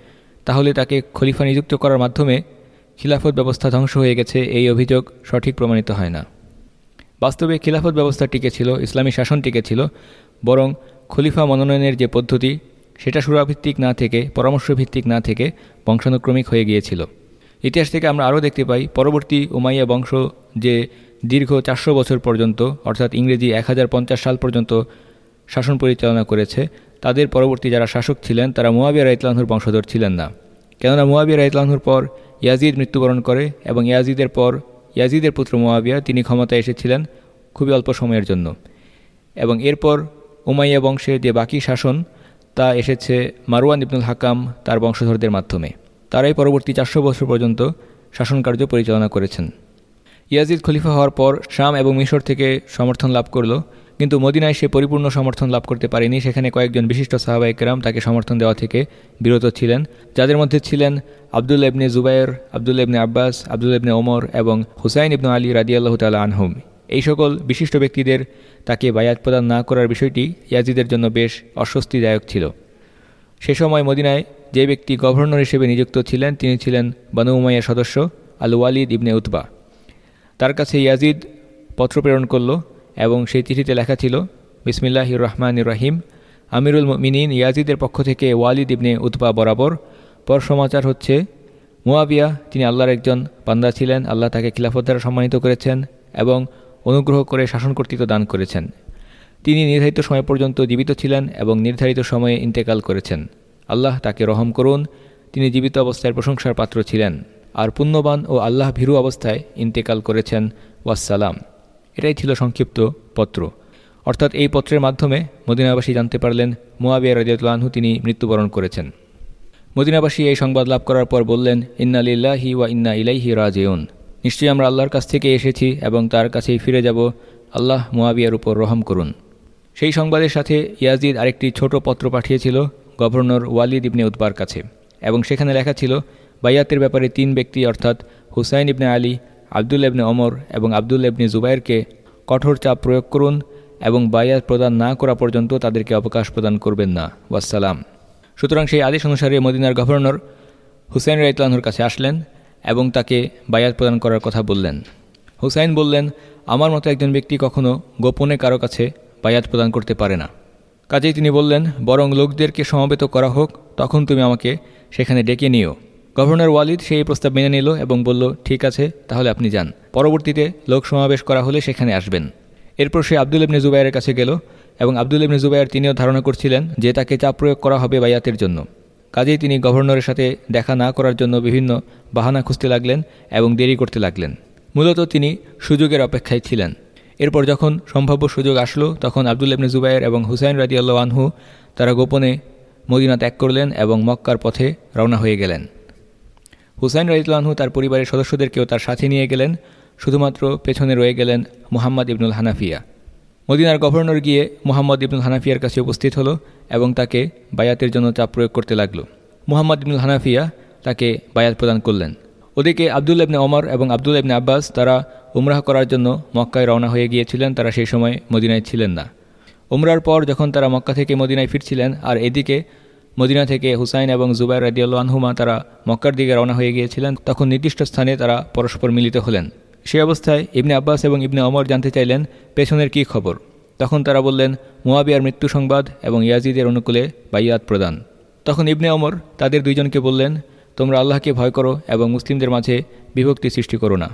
তাহলে তাকে খলিফা নিযুক্ত করার মাধ্যমে খিলাফত ব্যবস্থা ধ্বংস হয়ে গেছে, এই অভিযোগ সঠিক প্রমাণিত হয় না। বাস্তবে খিলাফত ব্যবস্থা টিকে ছিল, ইসলামী শাসন টিকে ছিল, বরং খলিফা মনোনয়নের যে পদ্ধতি, সেটা সুরাভিত্তিক না থেকে, পরামর্শভিত্তিক না থেকে বংশানুক্রমিক হয়ে গিয়েছিল। ইতিহাস থেকে আমরা আরও দেখতে পাই, পরবর্তী উমাইয়া বংশ যে দীর্ঘ চারশো বছর পর্যন্ত, অর্থাৎ ইংরেজি এক হাজার পঞ্চাশ সাল পর্যন্ত শাসন পরিচালনা করেছে, তাদের পরবর্তী যারা শাসক ছিলেন, তারা মোয়াবিয়া রাইতলানহুর বংশধর ছিলেন না। কেননা মোয়াবিয়া রাইতলানহুর পর ইয়াজিদ মৃত্যুবরণ করে এবং ইয়াজিদের পর ইয়াজিদের পুত্র মোয়াবিয়া, তিনি ক্ষমতায় এসেছিলেন খুবই অল্প সময়ের জন্য। এবং এরপর উমাইয়া বংশের যে বাকি শাসন, তা এসেছে মারওয়ান ইবনুল হাকাম তার বংশধরদের মাধ্যমে। তারাই পরবর্তী চারশো বছর পর্যন্ত শাসনকার্য পরিচালনা করেছেন। ইয়াজিদ খলিফা হওয়ার পর শাম এবং মিশর থেকে সমর্থন লাভ করল। কিন্তু মদিনায় সে পরিপূর্ণ সমর্থন লাভ করতে পারেনি। সেখানে কয়েকজন বিশিষ্ট সাহাবাইকেরাম তাকে সমর্থন দেওয়া থেকে বিরত ছিলেন। যাদের মধ্যে ছিলেন আবদুল ইবনে জুবাইর, আবদুল ইবনে আব্বাস, আবদুল ইবনে ওমর এবং হুসাইন ইবনু আলী রাদিয়াল্লাহ তালা আনহুম। এই সকল বিশিষ্ট ব্যক্তিদের তাকে বায়াত প্রদান না করার বিষয়টি ইয়াজিদের জন্য বেশ অস্বস্তিদায়ক ছিল। সে সময় মদিনায় যে ব্যক্তি গভর্নর হিসেবে নিযুক্ত ছিলেন, তিনি ছিলেন বানু উমাইয়ার সদস্য আল ওয়ালিদ ইবনে উতবা। তার কাছে ইয়াজিদ পত্র প্রেরণ করল এবং সেই চিঠিতে লেখা ছিল বিসমিল্লাহ রহমান রাহিম, আমিরুল মিনিন ইয়াজিদের পক্ষ থেকে ওয়ালিদ ইবনে উতবা বরাবর। পর সমাচার হচ্ছে, মুয়াবিয়া, তিনি আল্লাহর একজন পান্দা ছিলেন, আল্লাহ তাকে খিলাফত দ্বারা সম্মানিত করেছেন এবং অনুগ্রহ করে শাসন কর্তৃত্ব দান করেছেন। তিনি নির্ধারিত সময় পর্যন্ত জীবিত ছিলেন এবং নির্ধারিত সময়ে ইন্তেকাল করেছেন। আল্লাহ তাকে রহম করুন, তিনি জীবিত অবস্থায় প্রশংসার পাত্র ছিলেন। আর পুণ্যবান ও আল্লাহ ভীরু অবস্থায় ইন্তেকাল করেছেন ওয়াসালাম এটাই ছিল সংক্ষিপ্ত পত্র। অর্থাৎ এই পত্রের মাধ্যমে মদিনাবাসী জানতে পারলেন মোয়াবিয়া রাজিয়াতলানহু তিনি মৃত্যুবরণ করেছেন। মদিনাবাসী এই সংবাদ লাভ করার পর বললেন, ইন্না লিল্লাহি ওয়া ইন্না ইলাইহি রাজেউন। নিশ্চয়ই আমরা আল্লাহর কাছ থেকে এসেছি এবং তার কাছেই ফিরে যাব। আল্লাহ মোয়াবিয়ার উপর রহম করুন। সেই সংবাদের সাথে ইয়াজিদ আরেকটি ছোট পত্র পাঠিয়েছিল গভর্নর ওয়ালিদ ইবনে উদ্বার কাছে এবং সেখানে লেখা ছিল বাইয়াতের ব্যাপারে তিন ব্যক্তি, অর্থাৎ হুসাইন ইবনে আলী আবদুল ইবনে অমর এবং আবদুল ইবনে জুবাইরকে কঠোর চাপ প্রয়োগ করুন এবং বায়াত প্রদান না করা পর্যন্ত তাদেরকে অবকাশ প্রদান করবেন না। ওয়াসালাম সুতরাং সেই আদেশ অনুসারে মদিনার গভর্নর হুসাইন রাইতলানহুর কাছে আসলেন এবং তাকে বায়াত প্রদান করার কথা বললেন। হুসাইন বললেন, আমার মতো একজন ব্যক্তি কখনও গোপনে কারও কাছে বায়াত প্রদান করতে পারে না। কাজেই তিনি বললেন, বরং লোকদেরকে সমবেত করা হোক, তখন তুমি আমাকে সেখানে ডেকে নিও। গভর্নর ওয়ালিদ সেই প্রস্তাব মেনে নিল এবং বলল, ঠিক আছে, তাহলে আপনি যান। পরবর্তীতে লোক সমাবেশ করা হলে সেখানে আসবেন। এরপর সে আবদুল ইবনে জুবাইয়ের কাছে গেল এবং আবদুল ইবনে জুবাইয়ের তিনিও ধারণা করছিলেন যে তাকে চাপ প্রয়োগ করা হবে বায়াতের জন্য। কাজেই তিনি গভর্নরের সাথে দেখা না করার জন্য বিভিন্ন বাহানা খুঁজতে লাগলেন এবং দেরি করতে লাগলেন। মূলত তিনি সুযোগের অপেক্ষায় ছিলেন। এরপর যখন সম্ভাব্য সুযোগ আসলো, তখন আবদুল ইবনে জুবাইর এবং হুসাইন রাজি আল্লাহ আনহু তারা গোপনে মদিনা ত্যাগ করলেন এবং মক্কার পথে রওনা হয়ে গেলেন। হুসাইন রাজিউল্লাহু তার পরিবারের সদস্যদেরকেও তার সাথে নিয়ে গেলেন, শুধুমাত্র পেছনে রয়ে গেলেন মুহাম্মদ ইবনুল হানাফিয়া। মদিনার গভর্নর গিয়ে মুহাম্মদ ইবনুল হানাফিয়ার কাছে উপস্থিত হলো এবং তাকে বায়াতের জন্য চাপ প্রয়োগ করতে লাগল। মুহাম্মদ ইবনুল হানাফিয়া তাকে বায়াত প্রদান করলেন। ওদিকে আবদুল ইবনে ওমর এবং আবদুল ইবনে আব্বাস তারা উমরাহ করার জন্য মক্কায় রওনা হয়ে গিয়েছিলেন, তারা সেই সময় মদিনায় ছিলেন না। উমরার পর যখন তারা মক্কা থেকে মদিনায় ফিরছিলেন, আর এদিকে মদিনা থেকে হুসাইন এবং জুবাইর রাদিউল আনহুমা তারা মক্কার দিকে রওনা হয়ে গিয়েছিলেন। তখন নির্দিষ্ট স্থানে তারা পরস্পর মিলিত হলেন। সে অবস্থায় ইবনে আব্বাস এবং ইবনে অমর জানতে চাইলেন, পেছনের কি খবর? তখন তারা বললেন, মুয়াবিয়ার মৃত্যু সংবাদ এবং ইয়াজিদের অনুকূলে বাইয়াত প্রদান। তখন ইবনে অমর তাদের দুইজনকে বললেন, তোমরা আল্লাহকে ভয় করো এবং মুসলিমদের মাঝে বিভক্তি সৃষ্টি করো না।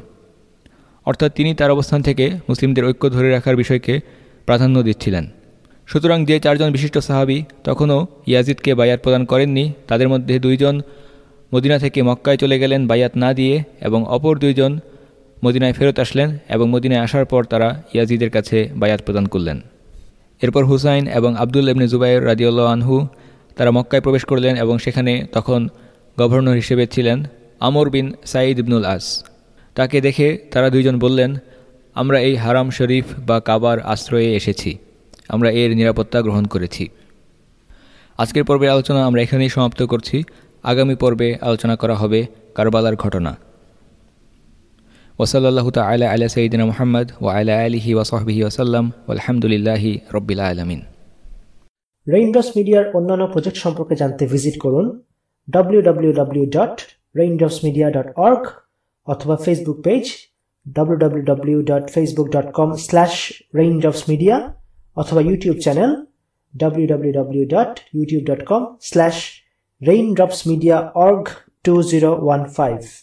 অর্থাৎ তিনি তার অবস্থান থেকে মুসলিমদের ঐক্য ধরে রাখার বিষয়কে প্রাধান্য দিচ্ছিলেন। সুতরাং যে চারজন বিশিষ্ট সাহাবি তখনও ইয়াজিদকে বায়াত প্রদান করেননি, তাদের মধ্যে দুইজন মদিনা থেকে মক্কায় চলে গেলেন বায়াত না দিয়ে এবং অপর দুইজন মদিনায় ফেরত আসলেন এবং মদিনায় আসার পর তারা ইয়াজিদের কাছে বায়াত প্রদান করলেন। এরপর হুসাইন এবং আবদুল ইবনে জুবাইর রাজিউল্লাহ আনহু তারা মক্কায় প্রবেশ করলেন এবং সেখানে তখন গভর্নর হিসেবে ছিলেন আমর বিন সাঈদ ইবনুল আস। তাকে দেখে তারা দুইজন বললেন, আমরা এই হারাম শরীফ বা কাবার আশ্রয়ে এসেছি। আমরা এর নিরাপত্তা গ্রহণ করেছি। আজকের পর্বের আলোচনা আমরা এখানেই সমাপ্ত করছি। আগামী পর্বে আলোচনা করা হবে কারবালার ঘটনা। ওসলাল্লাহ তালা আলা সঈদিন মোহাম্মদ ও আলা আলহি ওসহবিহি ওসাল্লাম আলহামদুলিল্লাহি রব্বিল আলমিন। রেইনড্রপস মিডিয়ার অন্যান্য প্রজেক্ট সম্পর্কে জানতে ভিজিট করুন www.raindropsmedia.org অথবা ফেসবুক পেজ www.facebook.com/raindropsmedia অথবা ইউটিউব চ্যানেল www.youtube.com/raindropsmediaorg2015